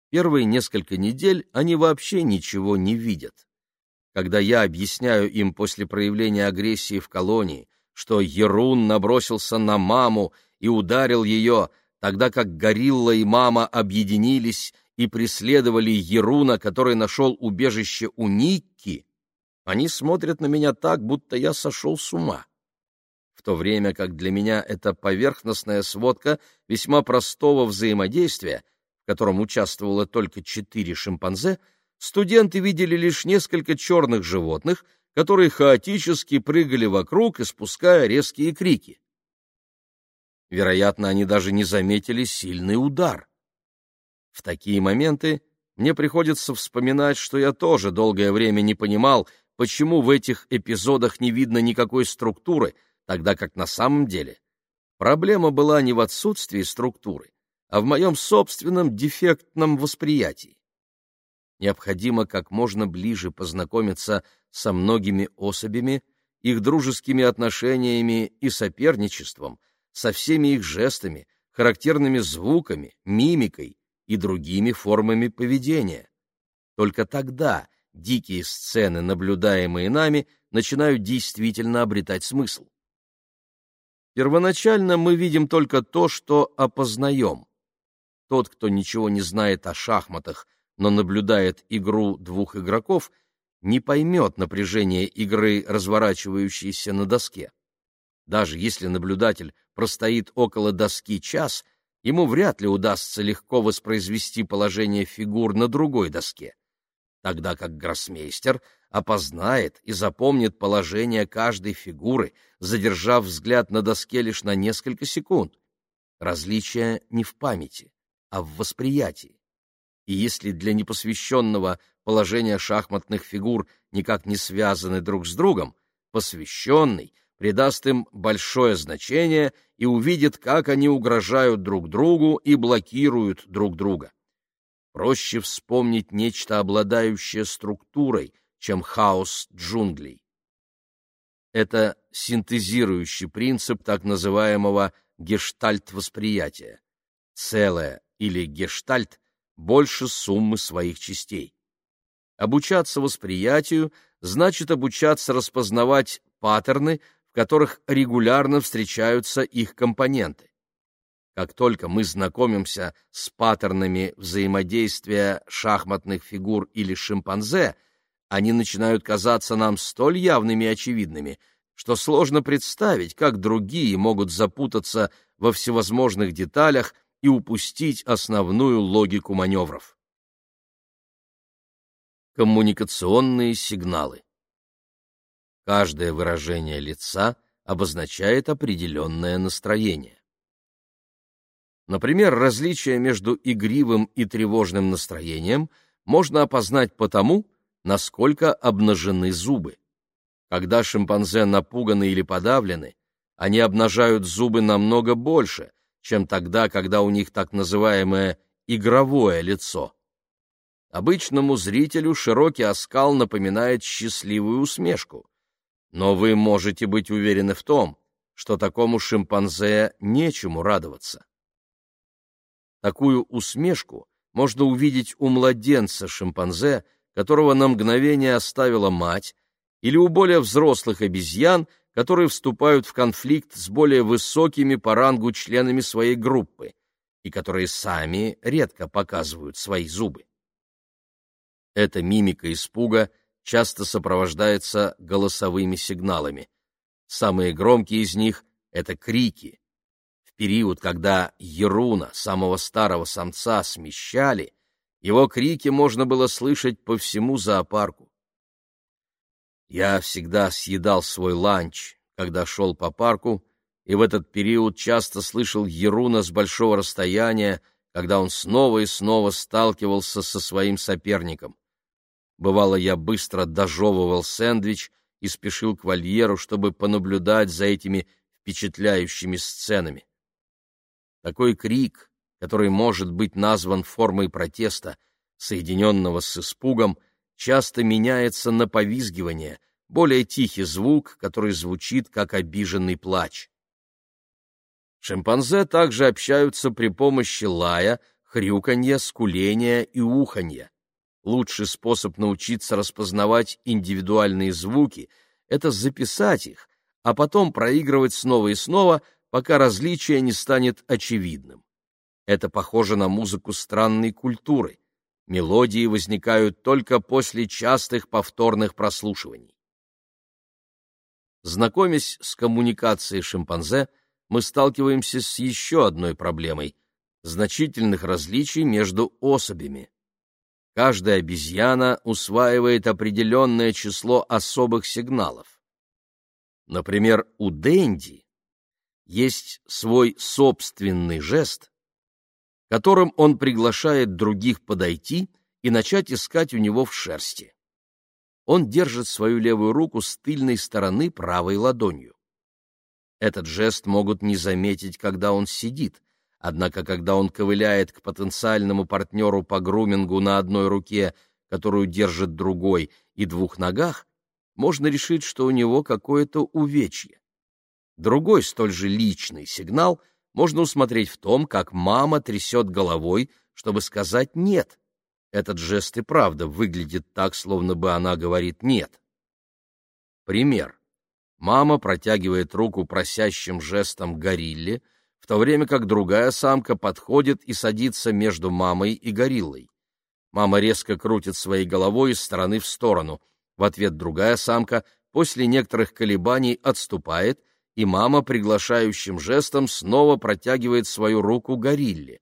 Первые несколько недель они вообще ничего не видят. Когда я объясняю им после проявления агрессии в колонии, что Ерун набросился на маму и ударил ее, тогда как горилла и мама объединились и преследовали Еруна, который нашел убежище у Никки, они смотрят на меня так, будто я сошел с ума. В то время как для меня это поверхностная сводка весьма простого взаимодействия, в котором участвовало только четыре шимпанзе, студенты видели лишь несколько черных животных, которые хаотически прыгали вокруг, испуская резкие крики. Вероятно, они даже не заметили сильный удар. В такие моменты мне приходится вспоминать, что я тоже долгое время не понимал, почему в этих эпизодах не видно никакой структуры, тогда как на самом деле проблема была не в отсутствии структуры, а в моем собственном дефектном восприятии. Необходимо как можно ближе познакомиться со многими особями, их дружескими отношениями и соперничеством, со всеми их жестами, характерными звуками, мимикой, и другими формами поведения. Только тогда дикие сцены, наблюдаемые нами, начинают действительно обретать смысл. Первоначально мы видим только то, что опознаем. Тот, кто ничего не знает о шахматах, но наблюдает игру двух игроков, не поймет напряжение игры, разворачивающейся на доске. Даже если наблюдатель простоит около доски час — ему вряд ли удастся легко воспроизвести положение фигур на другой доске, тогда как гроссмейстер опознает и запомнит положение каждой фигуры, задержав взгляд на доске лишь на несколько секунд. Различие не в памяти, а в восприятии. И если для непосвященного положения шахматных фигур никак не связаны друг с другом, посвященный — придаст им большое значение и увидит, как они угрожают друг другу и блокируют друг друга. Проще вспомнить нечто, обладающее структурой, чем хаос джунглей. Это синтезирующий принцип так называемого гештальт-восприятия. Целое или гештальт больше суммы своих частей. Обучаться восприятию значит обучаться распознавать паттерны, которых регулярно встречаются их компоненты. Как только мы знакомимся с паттернами взаимодействия шахматных фигур или шимпанзе, они начинают казаться нам столь явными и очевидными, что сложно представить, как другие могут запутаться во всевозможных деталях и упустить основную логику маневров. Коммуникационные сигналы Каждое выражение лица обозначает определенное настроение. Например, различие между игривым и тревожным настроением можно опознать по тому, насколько обнажены зубы. Когда шимпанзе напуганы или подавлены, они обнажают зубы намного больше, чем тогда, когда у них так называемое игровое лицо. Обычному зрителю широкий оскал напоминает счастливую усмешку, но вы можете быть уверены в том, что такому шимпанзе нечему радоваться. Такую усмешку можно увидеть у младенца шимпанзе, которого на мгновение оставила мать, или у более взрослых обезьян, которые вступают в конфликт с более высокими по рангу членами своей группы и которые сами редко показывают свои зубы. Эта мимика испуга часто сопровождается голосовыми сигналами. Самые громкие из них — это крики. Период, когда Еруна, самого старого самца, смещали, его крики можно было слышать по всему зоопарку. Я всегда съедал свой ланч, когда шел по парку, и в этот период часто слышал Еруна с большого расстояния, когда он снова и снова сталкивался со своим соперником. Бывало, я быстро дожевывал сэндвич и спешил к вольеру, чтобы понаблюдать за этими впечатляющими сценами. Такой крик, который может быть назван формой протеста, соединенного с испугом, часто меняется на повизгивание, более тихий звук, который звучит как обиженный плач. Шимпанзе также общаются при помощи лая, хрюканья, скуления и уханья. Лучший способ научиться распознавать индивидуальные звуки — это записать их, а потом проигрывать снова и снова, пока различие не станет очевидным. Это похоже на музыку странной культуры. Мелодии возникают только после частых повторных прослушиваний. Знакомясь с коммуникацией шимпанзе, мы сталкиваемся с еще одной проблемой — значительных различий между особями. Каждая обезьяна усваивает определенное число особых сигналов. Например, у Дэнди есть свой собственный жест, которым он приглашает других подойти и начать искать у него в шерсти. Он держит свою левую руку с тыльной стороны правой ладонью. Этот жест могут не заметить, когда он сидит, однако когда он ковыляет к потенциальному партнеру по грумингу на одной руке, которую держит другой, и двух ногах, можно решить, что у него какое-то увечье. Другой столь же личный сигнал можно усмотреть в том, как мама трясет головой, чтобы сказать «нет». Этот жест и правда выглядит так, словно бы она говорит «нет». Пример. Мама протягивает руку просящим жестом горилле, в то время как другая самка подходит и садится между мамой и гориллой. Мама резко крутит своей головой из стороны в сторону. В ответ другая самка после некоторых колебаний отступает, и мама приглашающим жестом снова протягивает свою руку горилле.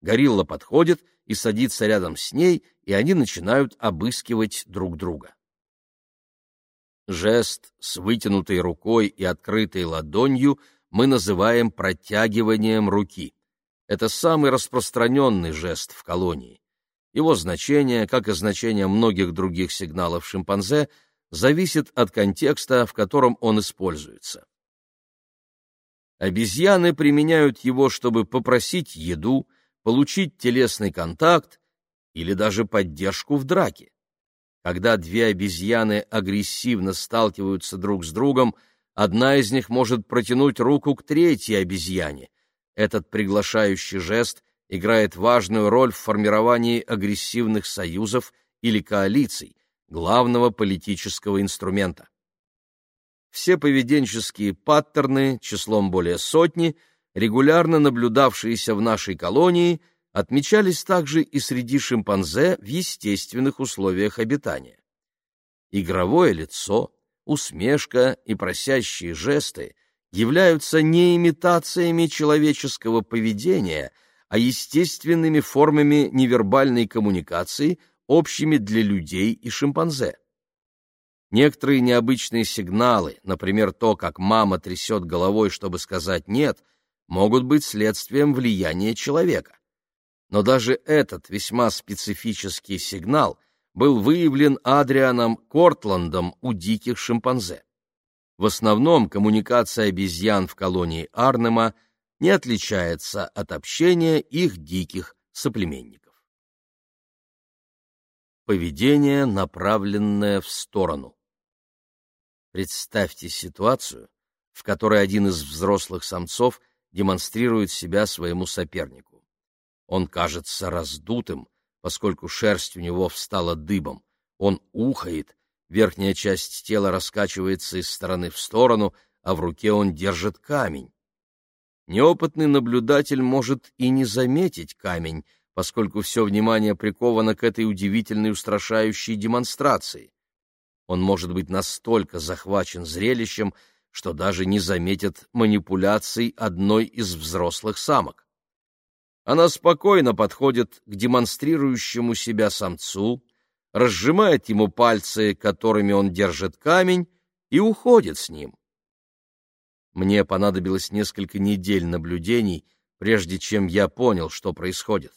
Горилла подходит и садится рядом с ней, и они начинают обыскивать друг друга. Жест с вытянутой рукой и открытой ладонью мы называем протягиванием руки. Это самый распространенный жест в колонии. Его значение, как и значение многих других сигналов шимпанзе, зависит от контекста, в котором он используется. Обезьяны применяют его, чтобы попросить еду, получить телесный контакт или даже поддержку в драке. Когда две обезьяны агрессивно сталкиваются друг с другом, одна из них может протянуть руку к третьей обезьяне. Этот приглашающий жест играет важную роль в формировании агрессивных союзов или коалиций, главного политического инструмента. Все поведенческие паттерны, числом более сотни, регулярно наблюдавшиеся в нашей колонии – отмечались также и среди шимпанзе в естественных условиях обитания. Игровое лицо, усмешка и просящие жесты являются не имитациями человеческого поведения, а естественными формами невербальной коммуникации, общими для людей и шимпанзе. Некоторые необычные сигналы, например, то, как мама трясет головой, чтобы сказать «нет», могут быть следствием влияния человека но даже этот весьма специфический сигнал был выявлен Адрианом Кортландом у диких шимпанзе. В основном коммуникация обезьян в колонии Арнема не отличается от общения их диких соплеменников. Поведение, направленное в сторону. Представьте ситуацию, в которой один из взрослых самцов демонстрирует себя своему сопернику. Он кажется раздутым, поскольку шерсть у него встала дыбом. Он ухает, верхняя часть тела раскачивается из стороны в сторону, а в руке он держит камень. Неопытный наблюдатель может и не заметить камень, поскольку все внимание приковано к этой удивительной устрашающей демонстрации. Он может быть настолько захвачен зрелищем, что даже не заметит манипуляций одной из взрослых самок. Она спокойно подходит к демонстрирующему себя самцу, разжимает ему пальцы, которыми он держит камень, и уходит с ним. Мне понадобилось несколько недель наблюдений, прежде чем я понял, что происходит.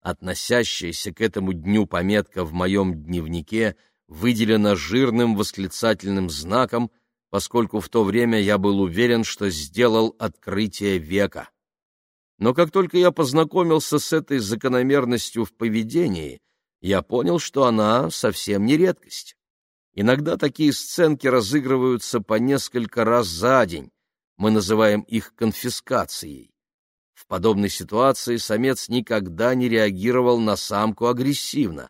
Относящаяся к этому дню пометка в моем дневнике выделена жирным восклицательным знаком, поскольку в то время я был уверен, что сделал открытие века. Но как только я познакомился с этой закономерностью в поведении, я понял, что она совсем не редкость. Иногда такие сценки разыгрываются по несколько раз за день. Мы называем их конфискацией. В подобной ситуации самец никогда не реагировал на самку агрессивно.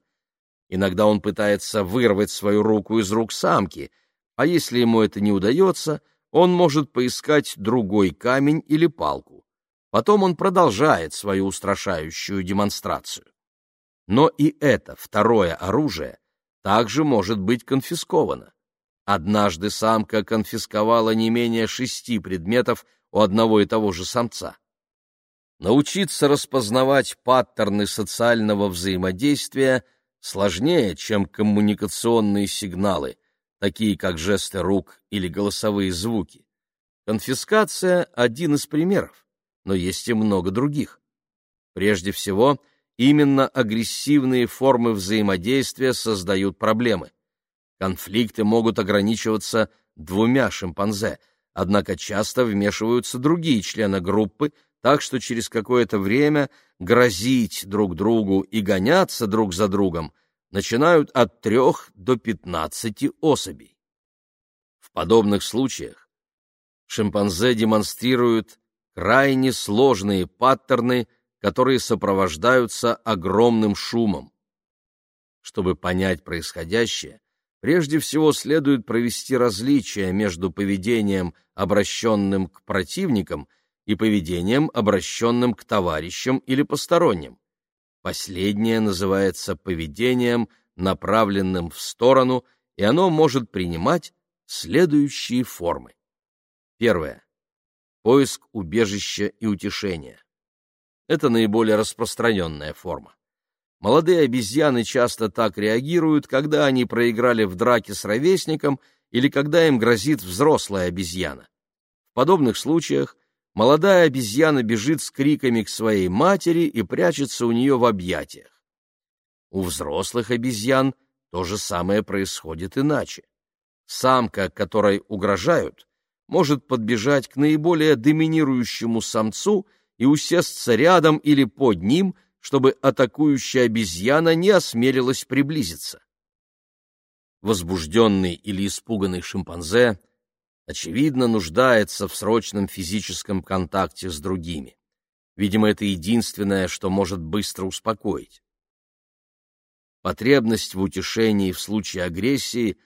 Иногда он пытается вырвать свою руку из рук самки, а если ему это не удается, он может поискать другой камень или палку. Потом он продолжает свою устрашающую демонстрацию. Но и это второе оружие также может быть конфисковано. Однажды самка конфисковала не менее шести предметов у одного и того же самца. Научиться распознавать паттерны социального взаимодействия сложнее, чем коммуникационные сигналы, такие как жесты рук или голосовые звуки. Конфискация – один из примеров но есть и много других. Прежде всего, именно агрессивные формы взаимодействия создают проблемы. Конфликты могут ограничиваться двумя шимпанзе, однако часто вмешиваются другие члены группы, так что через какое-то время грозить друг другу и гоняться друг за другом начинают от трех до пятнадцати особей. В подобных случаях шимпанзе демонстрируют крайне сложные паттерны, которые сопровождаются огромным шумом. Чтобы понять происходящее, прежде всего следует провести различие между поведением, обращенным к противникам, и поведением, обращенным к товарищам или посторонним. Последнее называется поведением, направленным в сторону, и оно может принимать следующие формы. Первое поиск убежища и утешения. Это наиболее распространенная форма. Молодые обезьяны часто так реагируют, когда они проиграли в драке с ровесником или когда им грозит взрослая обезьяна. В подобных случаях молодая обезьяна бежит с криками к своей матери и прячется у нее в объятиях. У взрослых обезьян то же самое происходит иначе. Самка, которой угрожают, может подбежать к наиболее доминирующему самцу и усесться рядом или под ним, чтобы атакующая обезьяна не осмелилась приблизиться. Возбужденный или испуганный шимпанзе, очевидно, нуждается в срочном физическом контакте с другими. Видимо, это единственное, что может быстро успокоить. Потребность в утешении в случае агрессии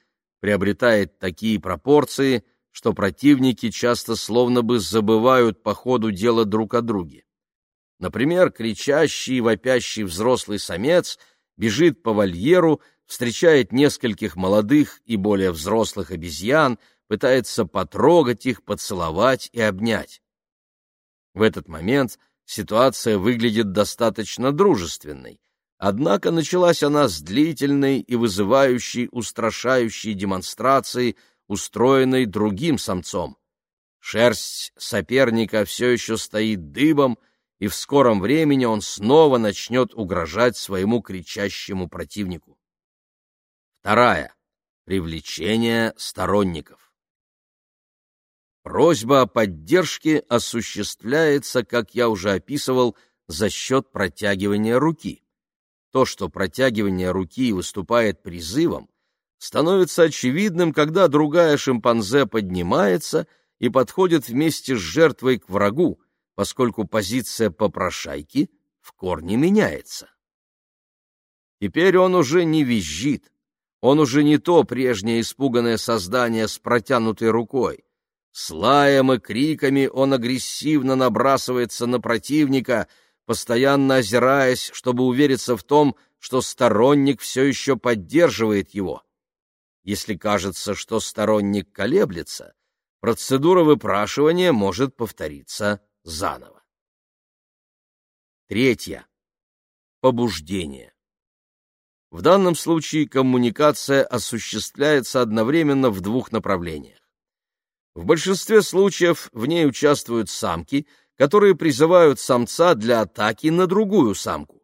приобретает такие пропорции – что противники часто словно бы забывают по ходу дела друг о друге. Например, кричащий и вопящий взрослый самец бежит по вольеру, встречает нескольких молодых и более взрослых обезьян, пытается потрогать их, поцеловать и обнять. В этот момент ситуация выглядит достаточно дружественной, однако началась она с длительной и вызывающей, устрашающей демонстрацией устроенной другим самцом. Шерсть соперника все еще стоит дыбом, и в скором времени он снова начнет угрожать своему кричащему противнику. Вторая. Привлечение сторонников. Просьба о поддержке осуществляется, как я уже описывал, за счет протягивания руки. То, что протягивание руки выступает призывом, становится очевидным, когда другая шимпанзе поднимается и подходит вместе с жертвой к врагу, поскольку позиция попрошайки в корне меняется. Теперь он уже не визжит, он уже не то прежнее испуганное создание с протянутой рукой. С и криками он агрессивно набрасывается на противника, постоянно озираясь, чтобы увериться в том, что сторонник все еще поддерживает его. Если кажется, что сторонник колеблется, процедура выпрашивания может повториться заново. Третье. Побуждение. В данном случае коммуникация осуществляется одновременно в двух направлениях. В большинстве случаев в ней участвуют самки, которые призывают самца для атаки на другую самку.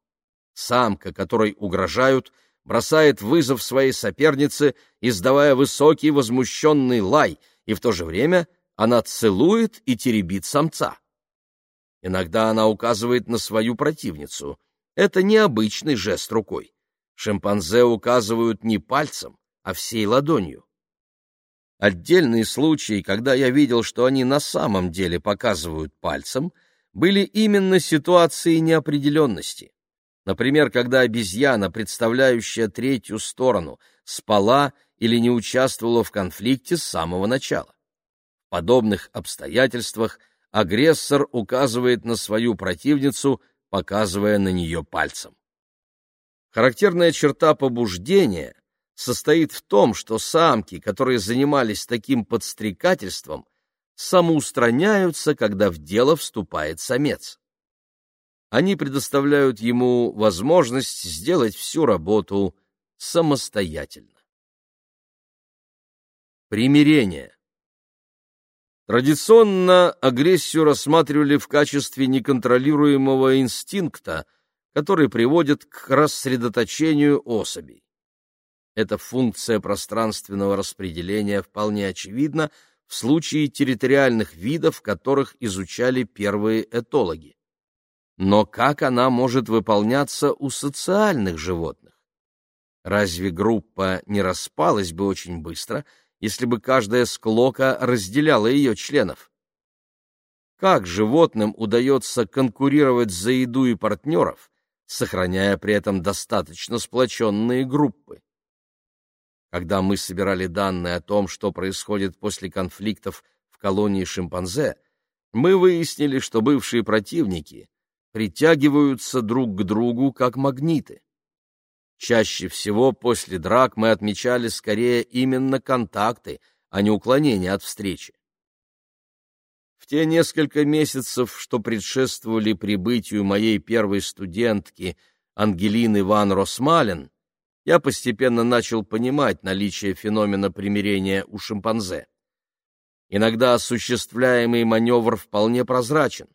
Самка, которой угрожают, бросает вызов своей сопернице, издавая высокий возмущенный лай, и в то же время она целует и теребит самца. Иногда она указывает на свою противницу. Это необычный жест рукой. Шимпанзе указывают не пальцем, а всей ладонью. Отдельные случаи, когда я видел, что они на самом деле показывают пальцем, были именно ситуации неопределенности. Например, когда обезьяна, представляющая третью сторону, спала или не участвовала в конфликте с самого начала. В подобных обстоятельствах агрессор указывает на свою противницу, показывая на нее пальцем. Характерная черта побуждения состоит в том, что самки, которые занимались таким подстрекательством, самоустраняются, когда в дело вступает самец. Они предоставляют ему возможность сделать всю работу самостоятельно. Примирение. Традиционно агрессию рассматривали в качестве неконтролируемого инстинкта – который приводит к рассредоточению особей. Эта функция пространственного распределения вполне очевидна в случае территориальных видов, которых изучали первые этологи. Но как она может выполняться у социальных животных? Разве группа не распалась бы очень быстро, если бы каждая склока разделяла ее членов? Как животным удается конкурировать за еду и партнеров, сохраняя при этом достаточно сплоченные группы. Когда мы собирали данные о том, что происходит после конфликтов в колонии шимпанзе, мы выяснили, что бывшие противники притягиваются друг к другу как магниты. Чаще всего после драк мы отмечали скорее именно контакты, а не уклонение от встречи. В те несколько месяцев, что предшествовали прибытию моей первой студентки Ангелины Ван Росмален, я постепенно начал понимать наличие феномена примирения у шимпанзе. Иногда осуществляемый маневр вполне прозрачен.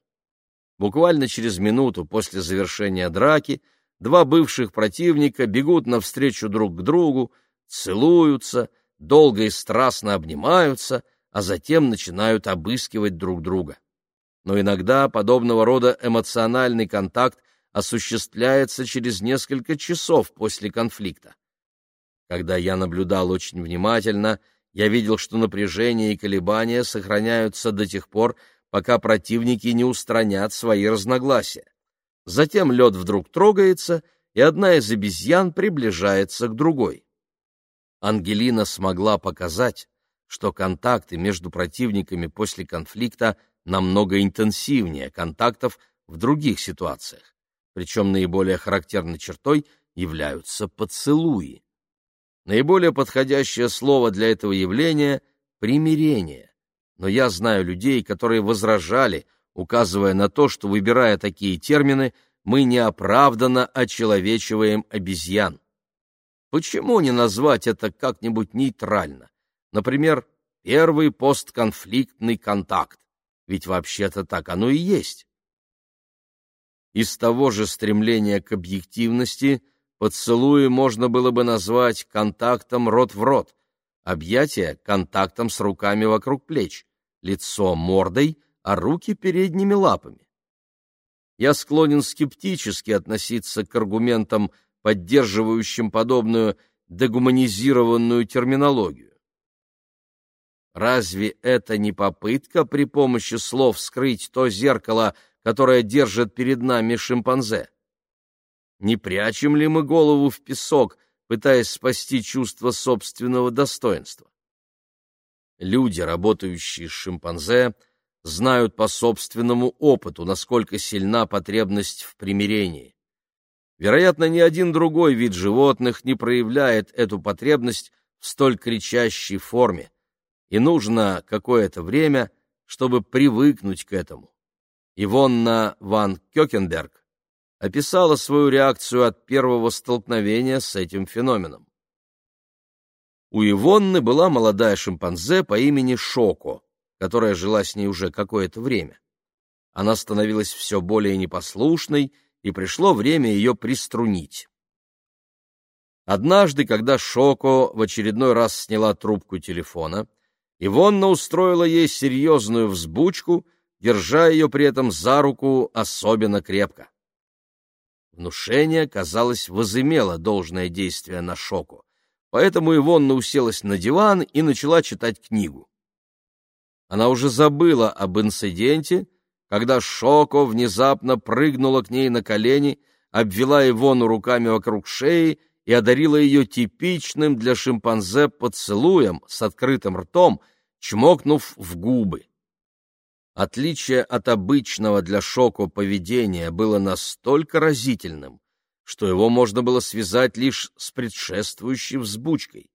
Буквально через минуту после завершения драки два бывших противника бегут навстречу друг к другу, целуются, долго и страстно обнимаются, а затем начинают обыскивать друг друга. Но иногда подобного рода эмоциональный контакт осуществляется через несколько часов после конфликта. Когда я наблюдал очень внимательно, я видел, что напряжение и колебания сохраняются до тех пор, пока противники не устранят свои разногласия. Затем лед вдруг трогается, и одна из обезьян приближается к другой. Ангелина смогла показать, что контакты между противниками после конфликта намного интенсивнее контактов в других ситуациях, причем наиболее характерной чертой являются поцелуи. Наиболее подходящее слово для этого явления — примирение, но я знаю людей, которые возражали, указывая на то, что, выбирая такие термины, мы неоправданно очеловечиваем обезьян. Почему не назвать это как-нибудь нейтрально? Например, первый постконфликтный контакт, ведь вообще-то так оно и есть. Из того же стремления к объективности поцелуи можно было бы назвать контактом рот в рот, объятия — контактом с руками вокруг плеч, лицо — мордой, а руки — передними лапами. Я склонен скептически относиться к аргументам, поддерживающим подобную дегуманизированную терминологию. Разве это не попытка при помощи слов скрыть то зеркало, которое держит перед нами шимпанзе? Не прячем ли мы голову в песок, пытаясь спасти чувство собственного достоинства? Люди, работающие с шимпанзе, знают по собственному опыту, насколько сильна потребность в примирении. Вероятно, ни один другой вид животных не проявляет эту потребность в столь кричащей форме, и нужно какое-то время, чтобы привыкнуть к этому. Ивонна ван Кёкенберг описала свою реакцию от первого столкновения с этим феноменом. У Ивонны была молодая шимпанзе по имени Шоко, которая жила с ней уже какое-то время. Она становилась все более непослушной, и пришло время ее приструнить. Однажды, когда Шоко в очередной раз сняла трубку телефона, Ивонна устроила ей серьезную взбучку, держа ее при этом за руку особенно крепко. Внушение, казалось, возымело должное действие на Шоку, поэтому Ивонна уселась на диван и начала читать книгу. Она уже забыла об инциденте, когда Шоко внезапно прыгнула к ней на колени, обвела Ивону руками вокруг шеи и одарила ее типичным для шимпанзе поцелуем с открытым ртом, чмокнув в губы. Отличие от обычного для Шоко поведения было настолько разительным, что его можно было связать лишь с предшествующей взбучкой.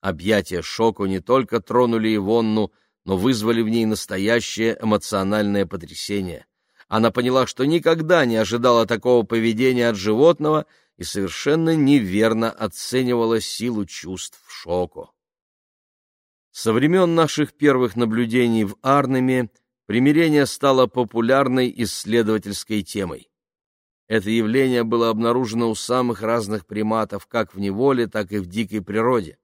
Объятия Шоко не только тронули Ивонну, но вызвали в ней настоящее эмоциональное потрясение. Она поняла, что никогда не ожидала такого поведения от животного и совершенно неверно оценивала силу чувств Шоко. Со времен наших первых наблюдений в Арнеме примирение стало популярной исследовательской темой. Это явление было обнаружено у самых разных приматов как в неволе, так и в дикой природе.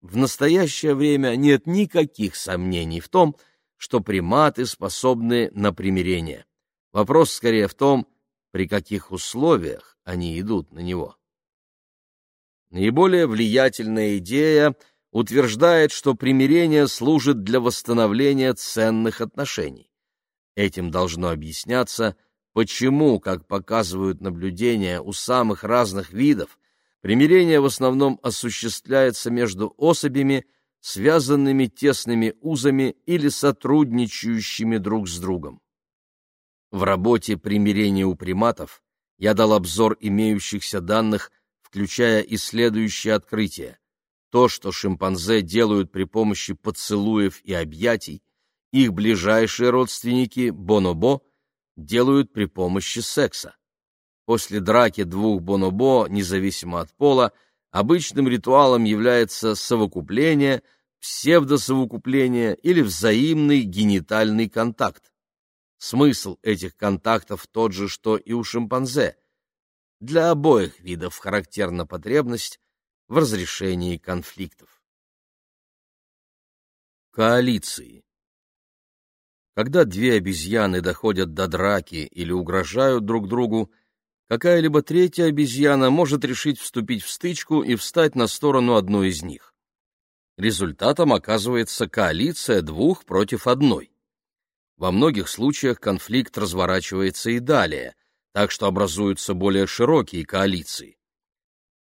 В настоящее время нет никаких сомнений в том, что приматы способны на примирение. Вопрос скорее в том, при каких условиях они идут на него. Наиболее влиятельная идея — утверждает, что примирение служит для восстановления ценных отношений. Этим должно объясняться, почему, как показывают наблюдения у самых разных видов, примирение в основном осуществляется между особями, связанными тесными узами или сотрудничающими друг с другом. В работе «Примирение у приматов» я дал обзор имеющихся данных, включая и следующее открытие. То, что шимпанзе делают при помощи поцелуев и объятий, их ближайшие родственники, бонобо, делают при помощи секса. После драки двух бонобо, независимо от пола, обычным ритуалом является совокупление, псевдосовокупление или взаимный генитальный контакт. Смысл этих контактов тот же, что и у шимпанзе. Для обоих видов характерна потребность в разрешении конфликтов. Коалиции Когда две обезьяны доходят до драки или угрожают друг другу, какая-либо третья обезьяна может решить вступить в стычку и встать на сторону одной из них. Результатом оказывается коалиция двух против одной. Во многих случаях конфликт разворачивается и далее, так что образуются более широкие коалиции.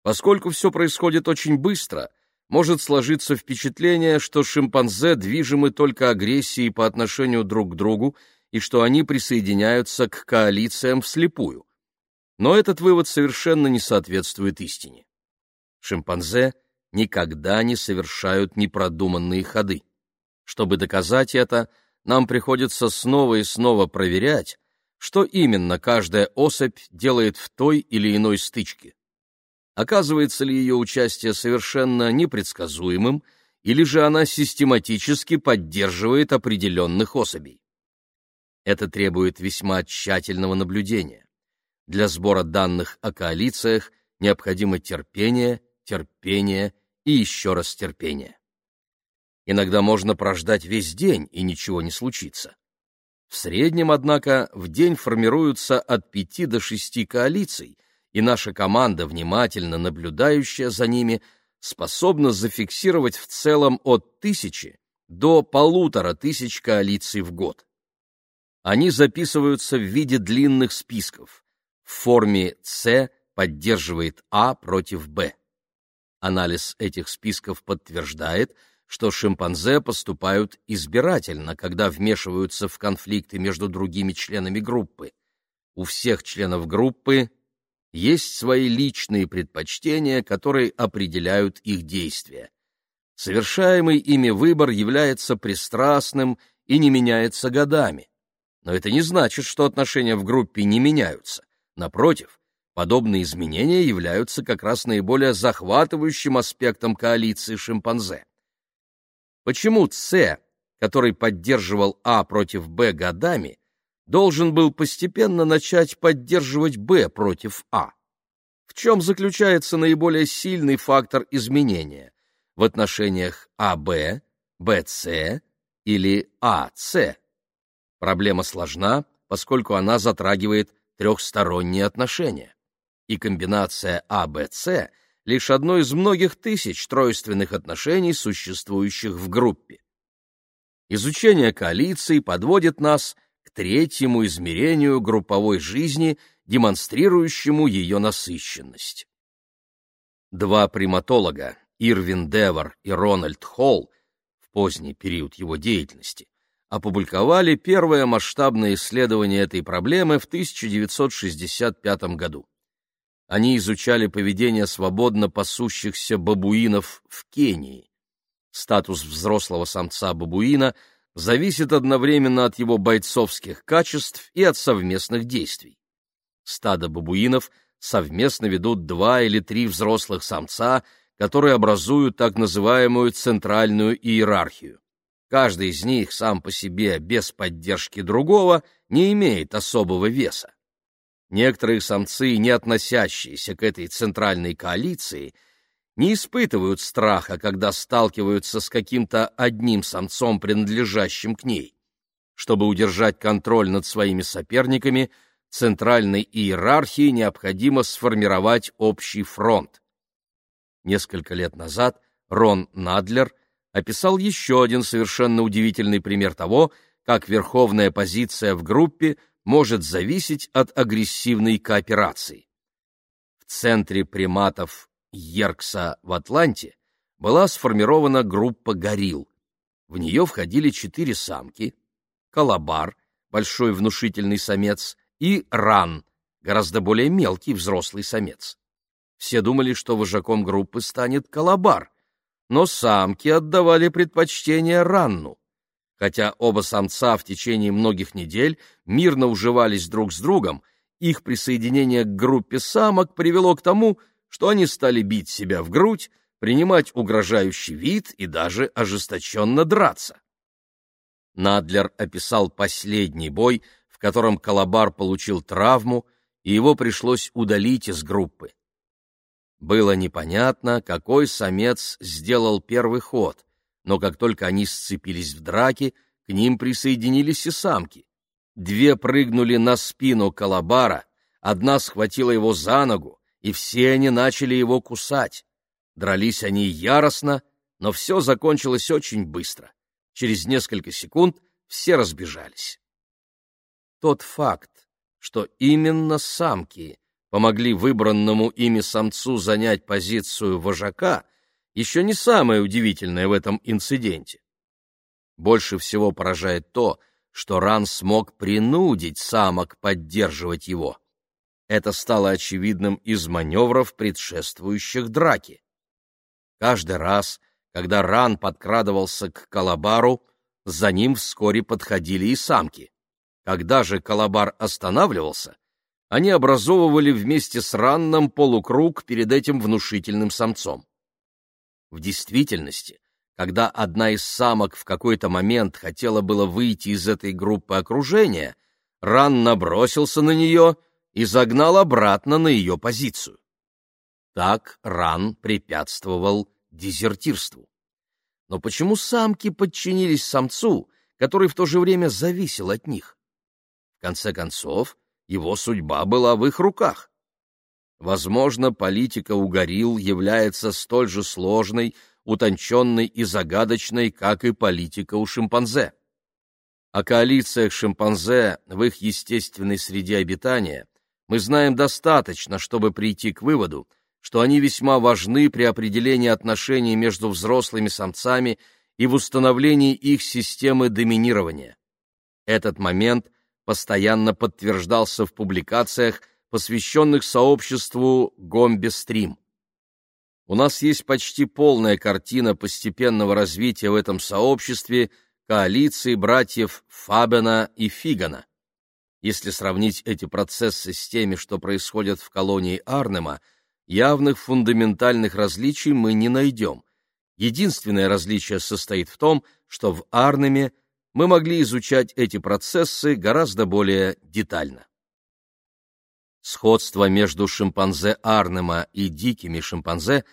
Поскольку все происходит очень быстро, может сложиться впечатление, что шимпанзе движимы только агрессией по отношению друг к другу и что они присоединяются к коалициям вслепую. Но этот вывод совершенно не соответствует истине. Шимпанзе никогда не совершают непродуманные ходы. Чтобы доказать это, нам приходится снова и снова проверять, что именно каждая особь делает в той или иной стычке. Оказывается ли ее участие совершенно непредсказуемым, или же она систематически поддерживает определенных особей? Это требует весьма тщательного наблюдения. Для сбора данных о коалициях необходимо терпение, терпение и еще раз терпение. Иногда можно прождать весь день, и ничего не случится. В среднем, однако, в день формируются от пяти до шести коалиций, и наша команда, внимательно наблюдающая за ними, способна зафиксировать в целом от тысячи до полутора тысяч коалиций в год. Они записываются в виде длинных списков. в форме С поддерживает А против Б. Анализ этих списков подтверждает, что шимпанзе поступают избирательно, когда вмешиваются в конфликты между другими членами группы. У всех членов группы есть свои личные предпочтения, которые определяют их действия. Совершаемый ими выбор является пристрастным и не меняется годами. Но это не значит, что отношения в группе не меняются. Напротив, подобные изменения являются как раз наиболее захватывающим аспектом коалиции шимпанзе. Почему С, который поддерживал А против Б годами, должен был постепенно начать поддерживать Б против А? В чем заключается наиболее сильный фактор изменения? В отношениях АБ, БС или АС? Проблема сложна, поскольку она затрагивает трехсторонние отношения. И комбинация АБС — лишь одно из многих тысяч тройственных отношений, существующих в группе. Изучение коалиции подводит нас к третьему измерению групповой жизни, демонстрирующему ее насыщенность. Два приматолога, Ирвин Девор и Рональд Холл, в поздний период его деятельности, опубликовали первое масштабное исследование этой проблемы в 1965 году. Они изучали поведение свободно пасущихся бабуинов в Кении. Статус взрослого самца бабуина зависит одновременно от его бойцовских качеств и от совместных действий. Стадо бабуинов совместно ведут два или три взрослых самца, которые образуют так называемую центральную иерархию. Каждый из них сам по себе без поддержки другого не имеет особого веса. Некоторые самцы, не относящиеся к этой центральной коалиции, не испытывают страха, когда сталкиваются с каким-то одним самцом, принадлежащим к ней. Чтобы удержать контроль над своими соперниками, центральной иерархии необходимо сформировать общий фронт. Несколько лет назад Рон Надлер – описал еще один совершенно удивительный пример того, как верховная позиция в группе может зависеть от агрессивной кооперации. В центре приматов Йеркса в Атланте была сформирована группа горилл. В нее входили четыре самки, колобар, большой внушительный самец, и ран, гораздо более мелкий взрослый самец. Все думали, что вожаком группы станет колобар, но самки отдавали предпочтение ранну. Хотя оба самца в течение многих недель мирно уживались друг с другом, их присоединение к группе самок привело к тому, что они стали бить себя в грудь, принимать угрожающий вид и даже ожесточенно драться. Надлер описал последний бой, в котором Калабар получил травму, и его пришлось удалить из группы. Было непонятно, какой самец сделал первый ход, но как только они сцепились в драке, к ним присоединились и самки. Две прыгнули на спину Калабара, одна схватила его за ногу, и все они начали его кусать. Дрались они яростно, но все закончилось очень быстро. Через несколько секунд все разбежались. Тот факт, что именно самки помогли выбранному ими самцу занять позицию вожака, еще не самое удивительное в этом инциденте. Больше всего поражает то, что Ран смог принудить самок поддерживать его. Это стало очевидным из маневров, предшествующих драке. Каждый раз, когда Ран подкрадывался к Калабару, за ним вскоре подходили и самки. Когда же Калабар останавливался, они образовывали вместе с ранным полукруг перед этим внушительным самцом. В действительности, когда одна из самок в какой-то момент хотела было выйти из этой группы окружения, Ран набросился на нее и загнал обратно на ее позицию. Так Ран препятствовал дезертирству. Но почему самки подчинились самцу, который в то же время зависел от них? В конце концов, его судьба была в их руках. Возможно, политика у горилл является столь же сложной, утонченной и загадочной, как и политика у шимпанзе. О коалициях шимпанзе в их естественной среде обитания мы знаем достаточно, чтобы прийти к выводу, что они весьма важны при определении отношений между взрослыми самцами и в установлении их системы доминирования. Этот момент постоянно подтверждался в публикациях, посвященных сообществу Гомбе-Стрим. У нас есть почти полная картина постепенного развития в этом сообществе коалиции братьев Фабена и Фигана. Если сравнить эти процессы с теми, что происходят в колонии Арнема, явных фундаментальных различий мы не найдем. Единственное различие состоит в том, что в Арнеме мы могли изучать эти процессы гораздо более детально. Сходство между шимпанзе Арнема и дикими шимпанзе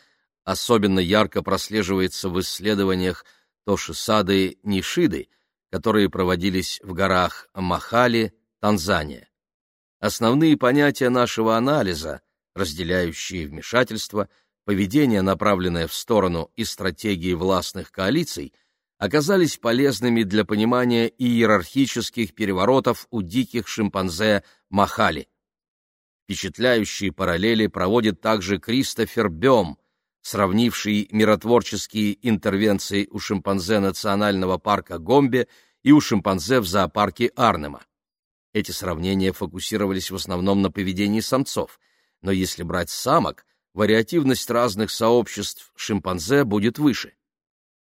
особенно ярко прослеживается в исследованиях Тошисады Нишиды, которые проводились в горах Махали, Танзания. Основные понятия нашего анализа, разделяющие вмешательство, поведение, направленное в сторону и стратегии властных коалиций, оказались полезными для понимания иерархических переворотов у диких шимпанзе Махали. Впечатляющие параллели проводит также Кристофер Бем, сравнивший миротворческие интервенции у шимпанзе национального парка Гомбе и у шимпанзе в зоопарке Арнема. Эти сравнения фокусировались в основном на поведении самцов, но если брать самок, вариативность разных сообществ шимпанзе будет выше.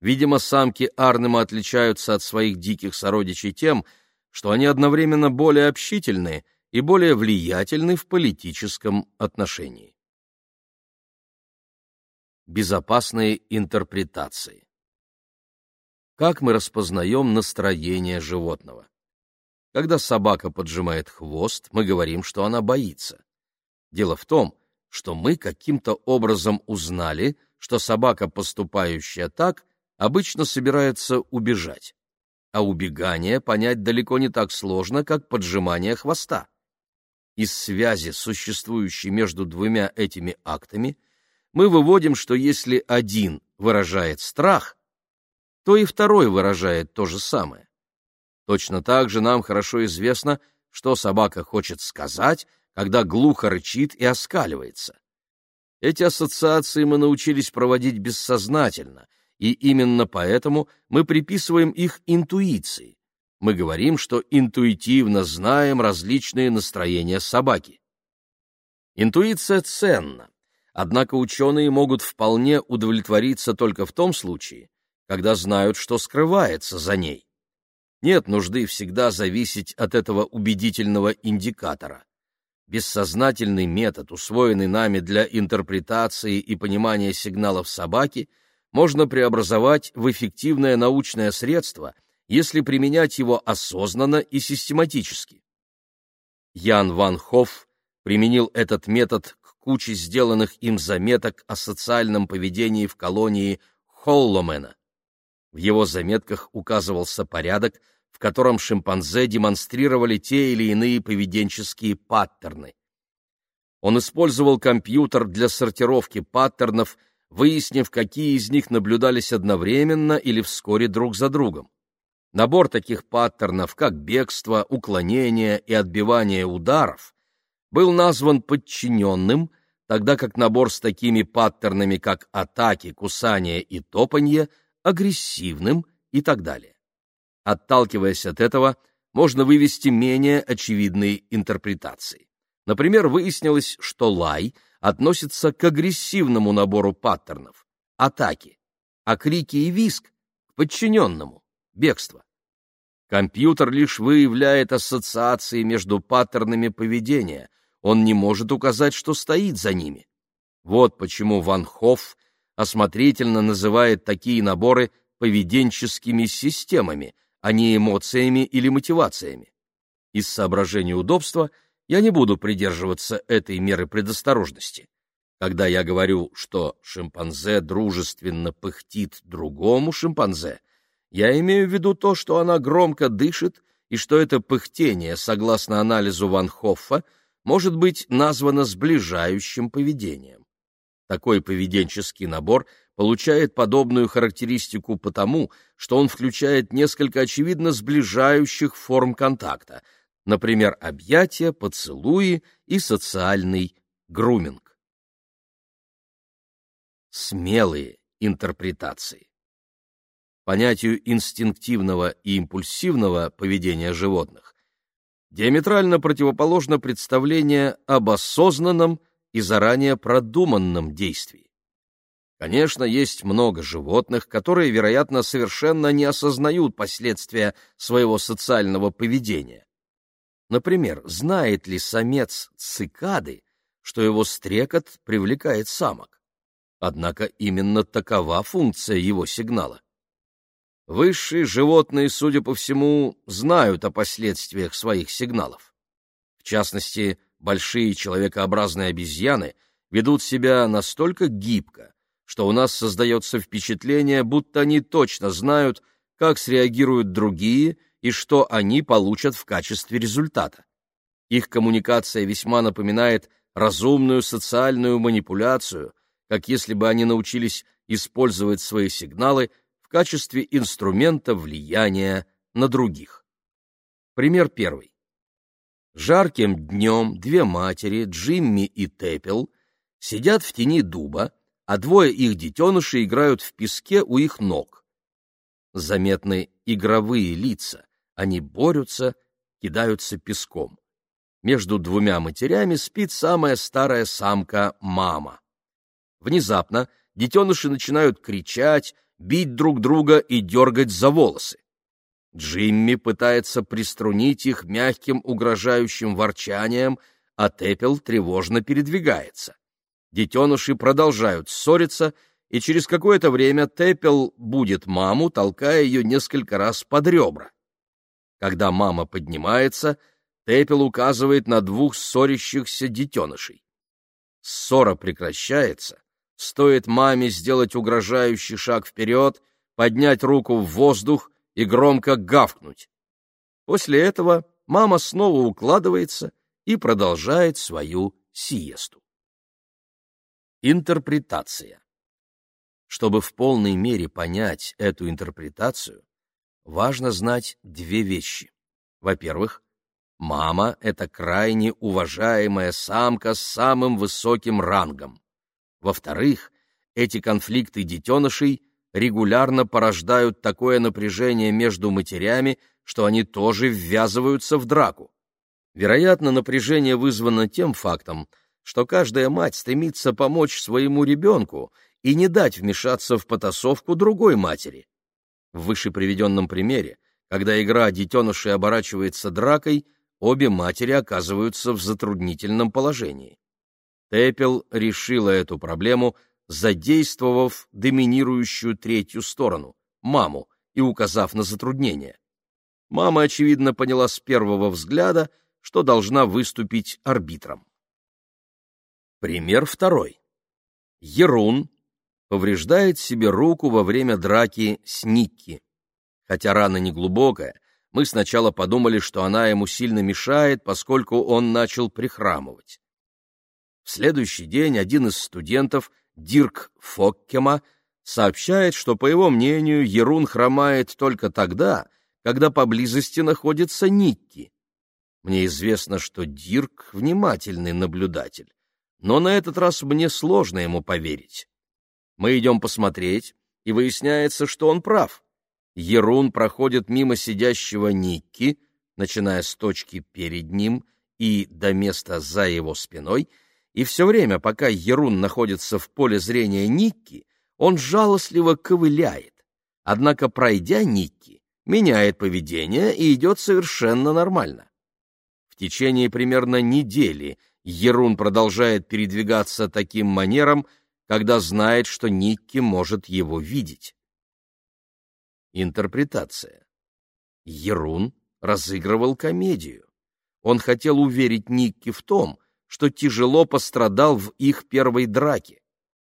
Видимо, самки Арнема отличаются от своих диких сородичей тем, что они одновременно более общительные – и более влиятельны в политическом отношении. Безопасные интерпретации Как мы распознаем настроение животного? Когда собака поджимает хвост, мы говорим, что она боится. Дело в том, что мы каким-то образом узнали, что собака, поступающая так, обычно собирается убежать. А убегание понять далеко не так сложно, как поджимание хвоста из связи, существующей между двумя этими актами, мы выводим, что если один выражает страх, то и второй выражает то же самое. Точно так же нам хорошо известно, что собака хочет сказать, когда глухо рычит и оскаливается. Эти ассоциации мы научились проводить бессознательно, и именно поэтому мы приписываем их интуиции мы говорим, что интуитивно знаем различные настроения собаки. Интуиция ценна, однако ученые могут вполне удовлетвориться только в том случае, когда знают, что скрывается за ней. Нет нужды всегда зависеть от этого убедительного индикатора. Бессознательный метод, усвоенный нами для интерпретации и понимания сигналов собаки, можно преобразовать в эффективное научное средство – если применять его осознанно и систематически. Ян Ван Хофф применил этот метод к куче сделанных им заметок о социальном поведении в колонии Холломена. В его заметках указывался порядок, в котором шимпанзе демонстрировали те или иные поведенческие паттерны. Он использовал компьютер для сортировки паттернов, выяснив, какие из них наблюдались одновременно или вскоре друг за другом. Набор таких паттернов, как бегство, уклонение и отбивание ударов, был назван подчиненным, тогда как набор с такими паттернами, как атаки, кусание и топанье, агрессивным и так далее. Отталкиваясь от этого, можно вывести менее очевидные интерпретации. Например, выяснилось, что лай относится к агрессивному набору паттернов, атаки, а крики и виск — к подчиненному бегство. Компьютер лишь выявляет ассоциации между паттернами поведения, он не может указать, что стоит за ними. Вот почему Ван Хофф осмотрительно называет такие наборы поведенческими системами, а не эмоциями или мотивациями. Из соображений удобства я не буду придерживаться этой меры предосторожности. Когда я говорю, что шимпанзе дружественно пыхтит другому шимпанзе, я имею в виду то, что она громко дышит, и что это пыхтение, согласно анализу Ван Хоффа, может быть названо сближающим поведением. Такой поведенческий набор получает подобную характеристику потому, что он включает несколько очевидно сближающих форм контакта, например, объятия, поцелуи и социальный груминг. Смелые интерпретации. Понятию инстинктивного и импульсивного поведения животных диаметрально противоположно представление об осознанном и заранее продуманном действии. Конечно, есть много животных, которые, вероятно, совершенно не осознают последствия своего социального поведения. Например, знает ли самец цикады, что его стрекот привлекает самок? Однако именно такова функция его сигнала. Высшие животные, судя по всему, знают о последствиях своих сигналов. В частности, большие человекообразные обезьяны ведут себя настолько гибко, что у нас создается впечатление, будто они точно знают, как среагируют другие и что они получат в качестве результата. Их коммуникация весьма напоминает разумную социальную манипуляцию, как если бы они научились использовать свои сигналы в качестве инструмента влияния на других. Пример первый. Жарким днем две матери, Джимми и Теппел, сидят в тени дуба, а двое их детенышей играют в песке у их ног. Заметны игровые лица, они борются, кидаются песком. Между двумя матерями спит самая старая самка мама. Внезапно детеныши начинают кричать, бить друг друга и дергать за волосы. Джимми пытается приструнить их мягким угрожающим ворчанием, а Тепел тревожно передвигается. Детеныши продолжают ссориться, и через какое-то время Тепел будет маму, толкая ее несколько раз под ребра. Когда мама поднимается, Тепел указывает на двух ссорящихся детенышей. Ссора прекращается, Стоит маме сделать угрожающий шаг вперед, поднять руку в воздух и громко гавкнуть. После этого мама снова укладывается и продолжает свою сиесту. Интерпретация. Чтобы в полной мере понять эту интерпретацию, важно знать две вещи. Во-первых, мама — это крайне уважаемая самка с самым высоким рангом. Во-вторых, эти конфликты детенышей регулярно порождают такое напряжение между матерями, что они тоже ввязываются в драку. Вероятно, напряжение вызвано тем фактом, что каждая мать стремится помочь своему ребенку и не дать вмешаться в потасовку другой матери. В выше приведенном примере, когда игра детенышей оборачивается дракой, обе матери оказываются в затруднительном положении. Теппел решила эту проблему, задействовав доминирующую третью сторону — маму, и указав на затруднение. Мама, очевидно, поняла с первого взгляда, что должна выступить арбитром. Пример второй. Ерун повреждает себе руку во время драки с Никки. Хотя рана не глубокая, мы сначала подумали, что она ему сильно мешает, поскольку он начал прихрамывать. В следующий день один из студентов, Дирк Фоккема, сообщает, что, по его мнению, Ерун хромает только тогда, когда поблизости находится Никки. Мне известно, что Дирк — внимательный наблюдатель, но на этот раз мне сложно ему поверить. Мы идем посмотреть, и выясняется, что он прав. Ерун проходит мимо сидящего Никки, начиная с точки перед ним и до места за его спиной — и все время, пока Ерун находится в поле зрения Никки, он жалостливо ковыляет. Однако, пройдя Никки, меняет поведение и идет совершенно нормально. В течение примерно недели Ерун продолжает передвигаться таким манером, когда знает, что Никки может его видеть. Интерпретация. Ерун разыгрывал комедию. Он хотел уверить Никки в том, что тяжело пострадал в их первой драке.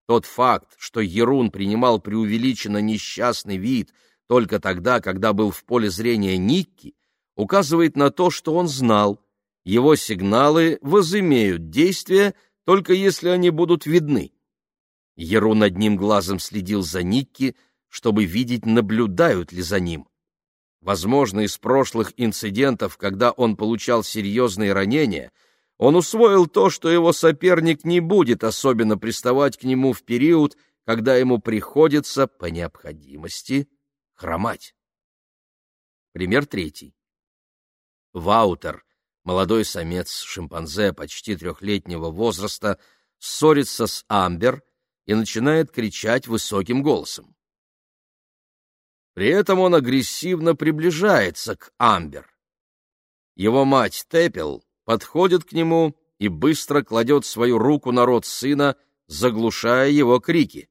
Тот факт, что Ерун принимал преувеличенно несчастный вид только тогда, когда был в поле зрения Никки, указывает на то, что он знал, его сигналы возымеют действие, только если они будут видны. Ерун одним глазом следил за Никки, чтобы видеть, наблюдают ли за ним. Возможно, из прошлых инцидентов, когда он получал серьезные ранения, он усвоил то, что его соперник не будет особенно приставать к нему в период, когда ему приходится, по необходимости, хромать. Пример третий. Ваутер, молодой самец шимпанзе почти трехлетнего возраста, ссорится с Амбер и начинает кричать высоким голосом. При этом он агрессивно приближается к Амбер. Его мать Тепел подходит к нему и быстро кладет свою руку на рот сына, заглушая его крики.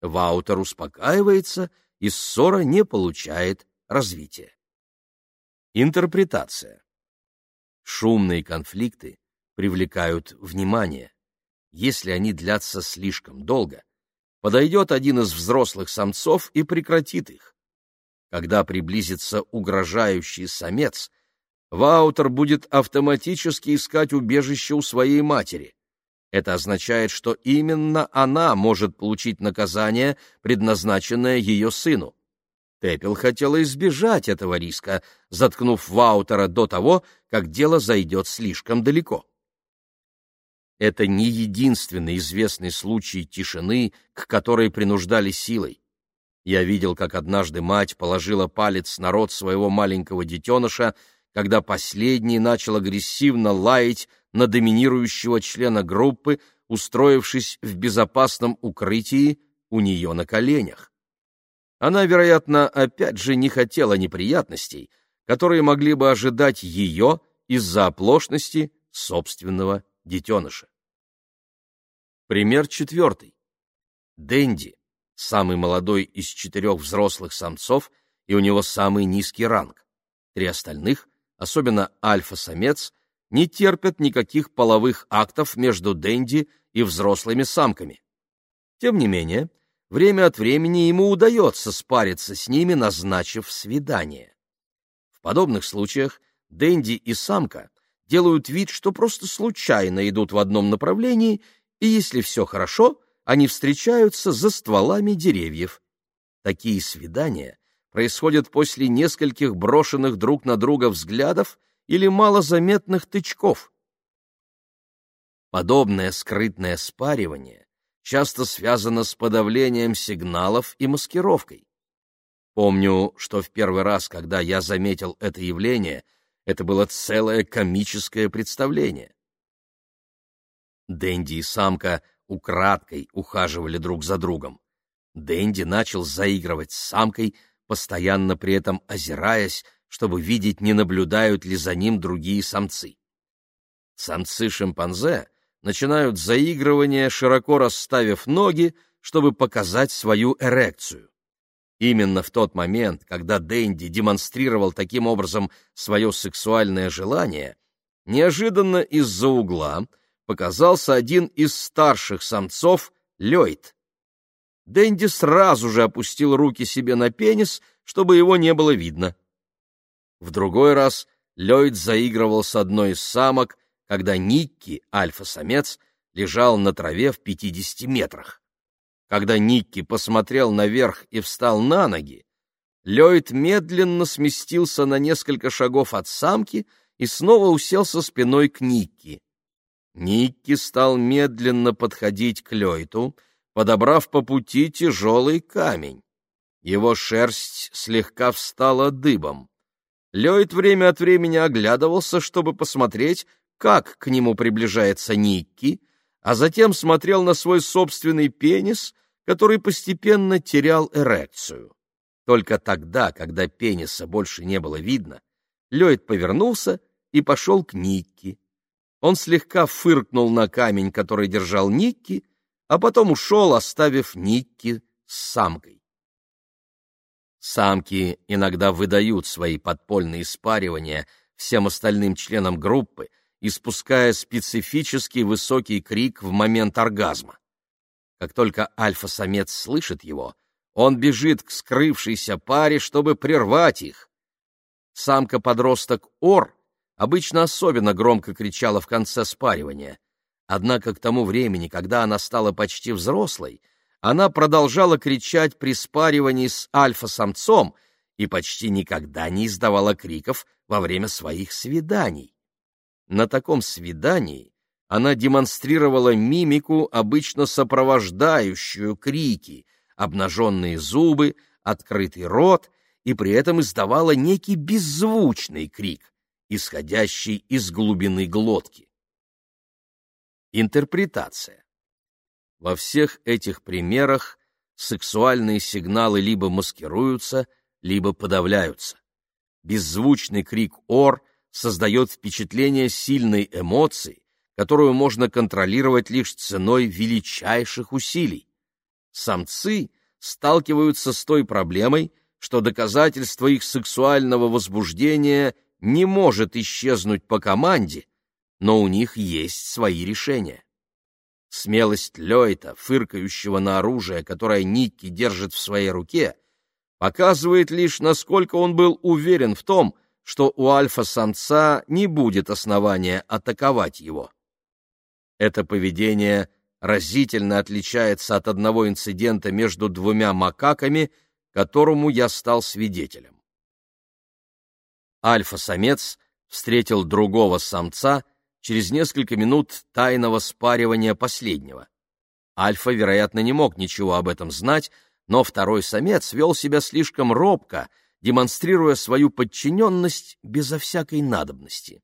Ваутер успокаивается, и ссора не получает развития. Интерпретация. Шумные конфликты привлекают внимание. Если они длятся слишком долго, подойдет один из взрослых самцов и прекратит их. Когда приблизится угрожающий самец, Ваутер будет автоматически искать убежище у своей матери. Это означает, что именно она может получить наказание, предназначенное ее сыну. Теппел хотела избежать этого риска, заткнув Ваутера до того, как дело зайдет слишком далеко. Это не единственный известный случай тишины, к которой принуждали силой. Я видел, как однажды мать положила палец на рот своего маленького детеныша, когда последний начал агрессивно лаять на доминирующего члена группы, устроившись в безопасном укрытии у нее на коленях. Она, вероятно, опять же не хотела неприятностей, которые могли бы ожидать ее из-за оплошности собственного детеныша. Пример четвертый. Дэнди, самый молодой из четырех взрослых самцов, и у него самый низкий ранг. Три остальных, особенно альфа-самец, не терпят никаких половых актов между Дэнди и взрослыми самками. Тем не менее, время от времени ему удается спариться с ними, назначив свидание. В подобных случаях Дэнди и самка делают вид, что просто случайно идут в одном направлении, и если все хорошо, они встречаются за стволами деревьев. Такие свидания происходят после нескольких брошенных друг на друга взглядов или малозаметных тычков. Подобное скрытное спаривание часто связано с подавлением сигналов и маскировкой. Помню, что в первый раз, когда я заметил это явление, это было целое комическое представление. Дэнди и самка украдкой ухаживали друг за другом. Дэнди начал заигрывать с самкой, постоянно при этом озираясь, чтобы видеть, не наблюдают ли за ним другие самцы. Самцы-шимпанзе начинают заигрывание, широко расставив ноги, чтобы показать свою эрекцию. Именно в тот момент, когда Дэнди демонстрировал таким образом свое сексуальное желание, неожиданно из-за угла показался один из старших самцов, Лёйд. Дэнди сразу же опустил руки себе на пенис, чтобы его не было видно. В другой раз Ллойд заигрывал с одной из самок, когда Никки, альфа-самец, лежал на траве в пятидесяти метрах. Когда Никки посмотрел наверх и встал на ноги, Ллойд медленно сместился на несколько шагов от самки и снова уселся спиной к Никки. Никки стал медленно подходить к Ллойду, подобрав по пути тяжелый камень. Его шерсть слегка встала дыбом. Ллойд время от времени оглядывался, чтобы посмотреть, как к нему приближается Никки, а затем смотрел на свой собственный пенис, который постепенно терял эрекцию. Только тогда, когда пениса больше не было видно, Ллойд повернулся и пошел к Никки. Он слегка фыркнул на камень, который держал Никки, а потом ушел, оставив Никки с самкой. Самки иногда выдают свои подпольные спаривания всем остальным членам группы, испуская специфический высокий крик в момент оргазма. Как только альфа-самец слышит его, он бежит к скрывшейся паре, чтобы прервать их. Самка-подросток Ор обычно особенно громко кричала в конце спаривания. Однако к тому времени, когда она стала почти взрослой, она продолжала кричать при спаривании с альфа-самцом и почти никогда не издавала криков во время своих свиданий. На таком свидании она демонстрировала мимику, обычно сопровождающую крики, обнаженные зубы, открытый рот, и при этом издавала некий беззвучный крик, исходящий из глубины глотки. Интерпретация. Во всех этих примерах сексуальные сигналы либо маскируются, либо подавляются. Беззвучный крик «ор» создает впечатление сильной эмоции, которую можно контролировать лишь ценой величайших усилий. Самцы сталкиваются с той проблемой, что доказательство их сексуального возбуждения не может исчезнуть по команде, но у них есть свои решения. Смелость Лёйта, фыркающего на оружие, которое Никки держит в своей руке, показывает лишь, насколько он был уверен в том, что у альфа-самца не будет основания атаковать его. Это поведение разительно отличается от одного инцидента между двумя макаками, которому я стал свидетелем. Альфа-самец встретил другого самца через несколько минут тайного спаривания последнего. Альфа, вероятно, не мог ничего об этом знать, но второй самец вел себя слишком робко, демонстрируя свою подчиненность безо всякой надобности.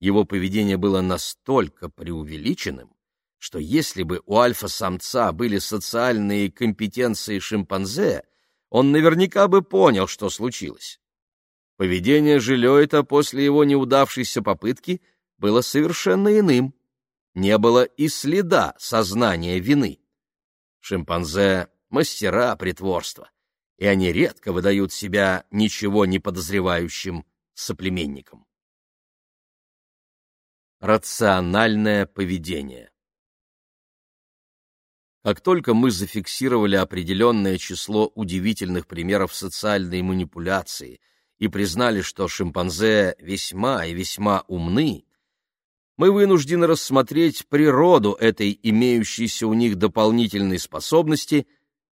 Его поведение было настолько преувеличенным, что если бы у альфа-самца были социальные компетенции шимпанзе, он наверняка бы понял, что случилось. Поведение Жилёйта после его неудавшейся попытки было совершенно иным. Не было и следа сознания вины. Шимпанзе — мастера притворства, и они редко выдают себя ничего не подозревающим соплеменникам. Рациональное поведение Как только мы зафиксировали определенное число удивительных примеров социальной манипуляции и признали, что шимпанзе весьма и весьма умны, мы вынуждены рассмотреть природу этой имеющейся у них дополнительной способности,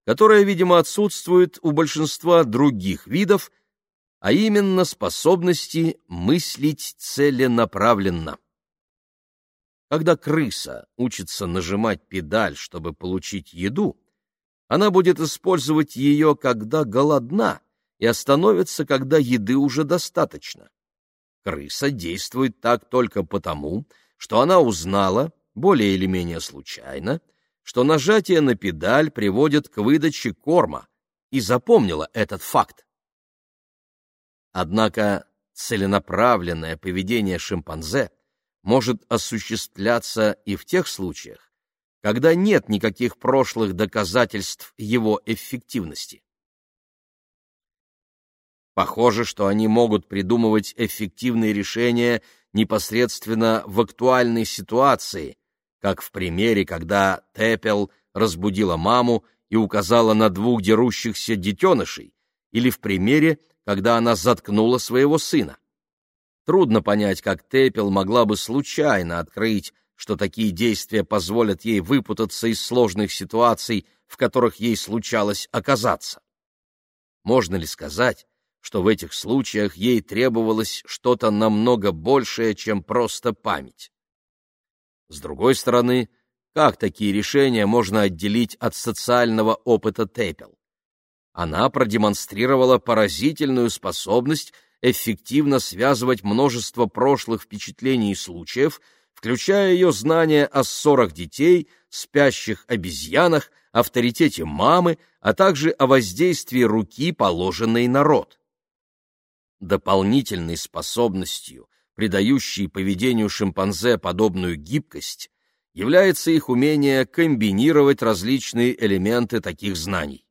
которая, видимо, отсутствует у большинства других видов, а именно способности мыслить целенаправленно. Когда крыса учится нажимать педаль, чтобы получить еду, она будет использовать ее, когда голодна, и остановится, когда еды уже достаточно. Крыса действует так только потому, что она узнала, более или менее случайно, что нажатие на педаль приводит к выдаче корма, и запомнила этот факт. Однако целенаправленное поведение шимпанзе — может осуществляться и в тех случаях, когда нет никаких прошлых доказательств его эффективности. Похоже, что они могут придумывать эффективные решения непосредственно в актуальной ситуации, как в примере, когда Тепел разбудила маму и указала на двух дерущихся детенышей, или в примере, когда она заткнула своего сына. Трудно понять, как Тепел могла бы случайно открыть, что такие действия позволят ей выпутаться из сложных ситуаций, в которых ей случалось оказаться. Можно ли сказать, что в этих случаях ей требовалось что-то намного большее, чем просто память? С другой стороны, как такие решения можно отделить от социального опыта Тепел? Она продемонстрировала поразительную способность эффективно связывать множество прошлых впечатлений и случаев, включая ее знания о ссорах детей, спящих обезьянах, авторитете мамы, а также о воздействии руки, положенной на рот. Дополнительной способностью, придающей поведению шимпанзе подобную гибкость, является их умение комбинировать различные элементы таких знаний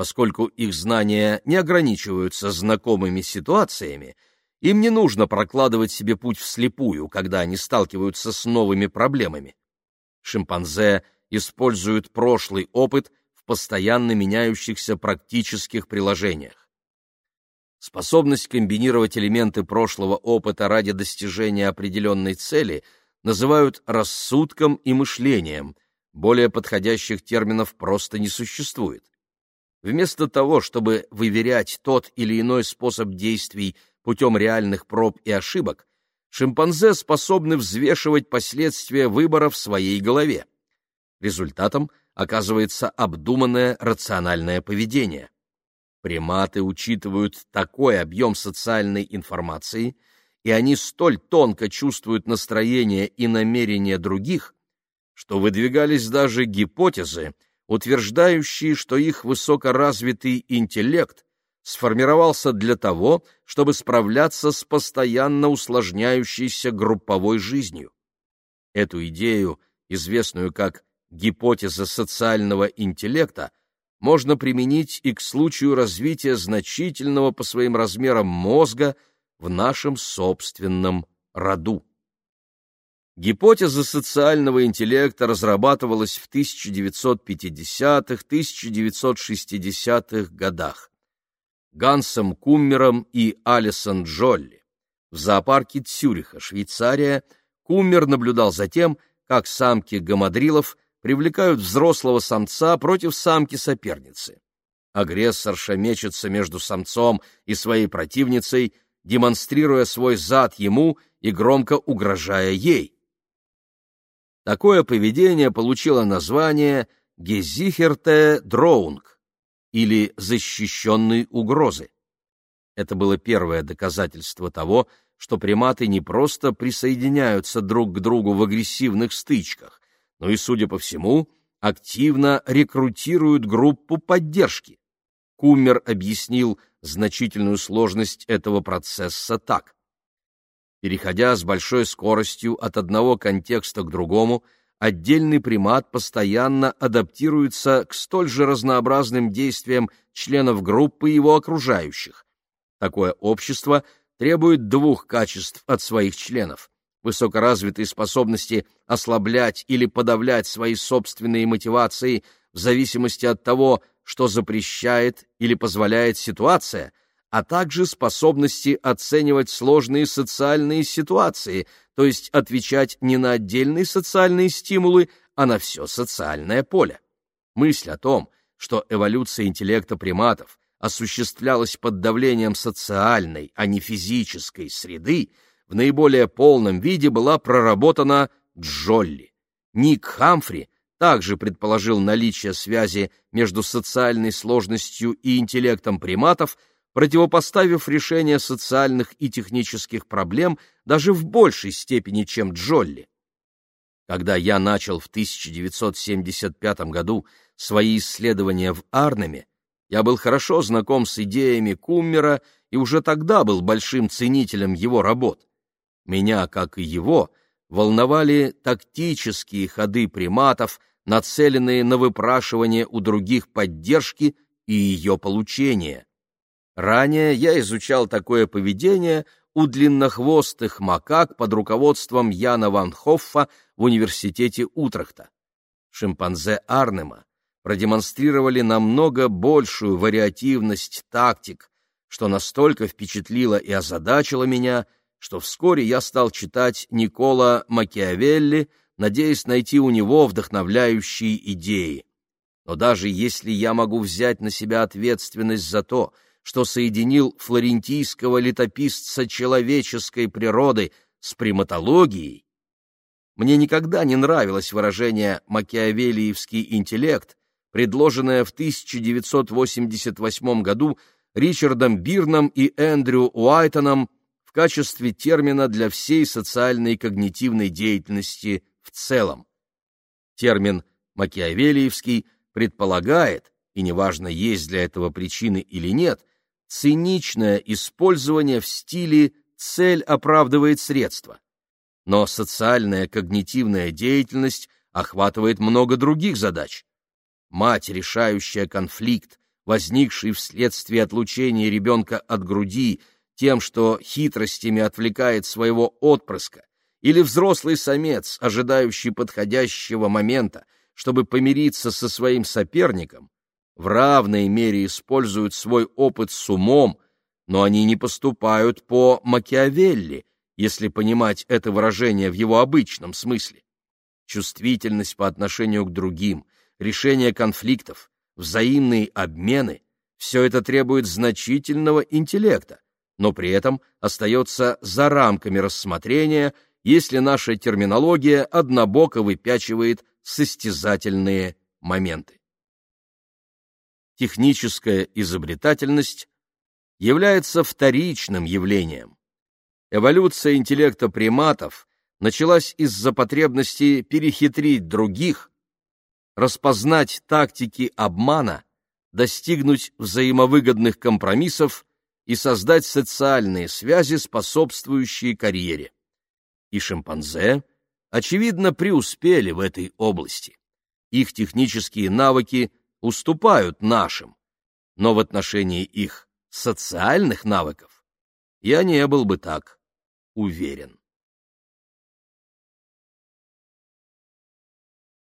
поскольку их знания не ограничиваются знакомыми ситуациями, им не нужно прокладывать себе путь вслепую, когда они сталкиваются с новыми проблемами. Шимпанзе используют прошлый опыт в постоянно меняющихся практических приложениях. Способность комбинировать элементы прошлого опыта ради достижения определенной цели называют рассудком и мышлением, более подходящих терминов просто не существует. Вместо того, чтобы выверять тот или иной способ действий путем реальных проб и ошибок, шимпанзе способны взвешивать последствия выбора в своей голове. Результатом оказывается обдуманное рациональное поведение. Приматы учитывают такой объем социальной информации, и они столь тонко чувствуют настроение и намерения других, что выдвигались даже гипотезы, утверждающие, что их высокоразвитый интеллект сформировался для того, чтобы справляться с постоянно усложняющейся групповой жизнью. Эту идею, известную как гипотеза социального интеллекта, можно применить и к случаю развития значительного по своим размерам мозга в нашем собственном роду. Гипотеза социального интеллекта разрабатывалась в 1950-1960-х годах. Гансом Куммером и Алисон Джолли. В зоопарке Цюриха, Швейцария, Куммер наблюдал за тем, как самки гамадрилов привлекают взрослого самца против самки-соперницы. Агрессорша мечется между самцом и своей противницей, демонстрируя свой зад ему и громко угрожая ей. Такое поведение получило название «гезихерте дроунг» или «защищенные угрозы». Это было первое доказательство того, что приматы не просто присоединяются друг к другу в агрессивных стычках, но и, судя по всему, активно рекрутируют группу поддержки. Куммер объяснил значительную сложность этого процесса так. Переходя с большой скоростью от одного контекста к другому, отдельный примат постоянно адаптируется к столь же разнообразным действиям членов группы и его окружающих. Такое общество требует двух качеств от своих членов высокоразвитые способности ослаблять или подавлять свои собственные мотивации в зависимости от того, что запрещает или позволяет ситуация, а также способности оценивать сложные социальные ситуации, то есть отвечать не на отдельные социальные стимулы, а на все социальное поле. Мысль о том, что эволюция интеллекта приматов осуществлялась под давлением социальной, а не физической среды, в наиболее полном виде была проработана Джолли. Ник Хамфри также предположил наличие связи между социальной сложностью и интеллектом приматов, противопоставив решение социальных и технических проблем даже в большей степени, чем Джолли. Когда я начал в 1975 году свои исследования в Арнеме, я был хорошо знаком с идеями Куммера и уже тогда был большим ценителем его работ. Меня, как и его, волновали тактические ходы приматов, нацеленные на выпрашивание у других поддержки и ее получение. Ранее я изучал такое поведение у длиннохвостых макак под руководством Яна Ван Хоффа в университете Утрехта. Шимпанзе Арнема продемонстрировали намного большую вариативность тактик, что настолько впечатлило и озадачило меня – что вскоре я стал читать Никола Макиавелли, надеясь найти у него вдохновляющие идеи. Но даже если я могу взять на себя ответственность за то, что соединил флорентийского летописца человеческой природы с приматологией, мне никогда не нравилось выражение «макиавелиевский интеллект», предложенное в 1988 году Ричардом Бирном и Эндрю Уайтоном в качестве термина для всей социальной и когнитивной деятельности в целом. Термин «макиавелиевский» предполагает, и неважно, есть для этого причины или нет, циничное использование в стиле «цель оправдывает средства». Но социальная когнитивная деятельность охватывает много других задач. Мать, решающая конфликт, возникший вследствие отлучения ребенка от груди тем, что хитростями отвлекает своего отпрыска, или взрослый самец, ожидающий подходящего момента, чтобы помириться со своим соперником, в равной мере используют свой опыт с умом, но они не поступают по Макиавелли, если понимать это выражение в его обычном смысле. Чувствительность по отношению к другим, решение конфликтов, взаимные обмены — все это требует значительного интеллекта, но при этом остается за рамками рассмотрения, если наша терминология однобоко выпячивает состязательные моменты. Техническая изобретательность является вторичным явлением. Эволюция интеллекта приматов началась из-за потребности перехитрить других, распознать тактики обмана, достигнуть взаимовыгодных компромиссов и создать социальные связи, способствующие карьере. И шимпанзе, очевидно, преуспели в этой области. Их технические навыки уступают нашим, но в отношении их социальных навыков я не был бы так уверен.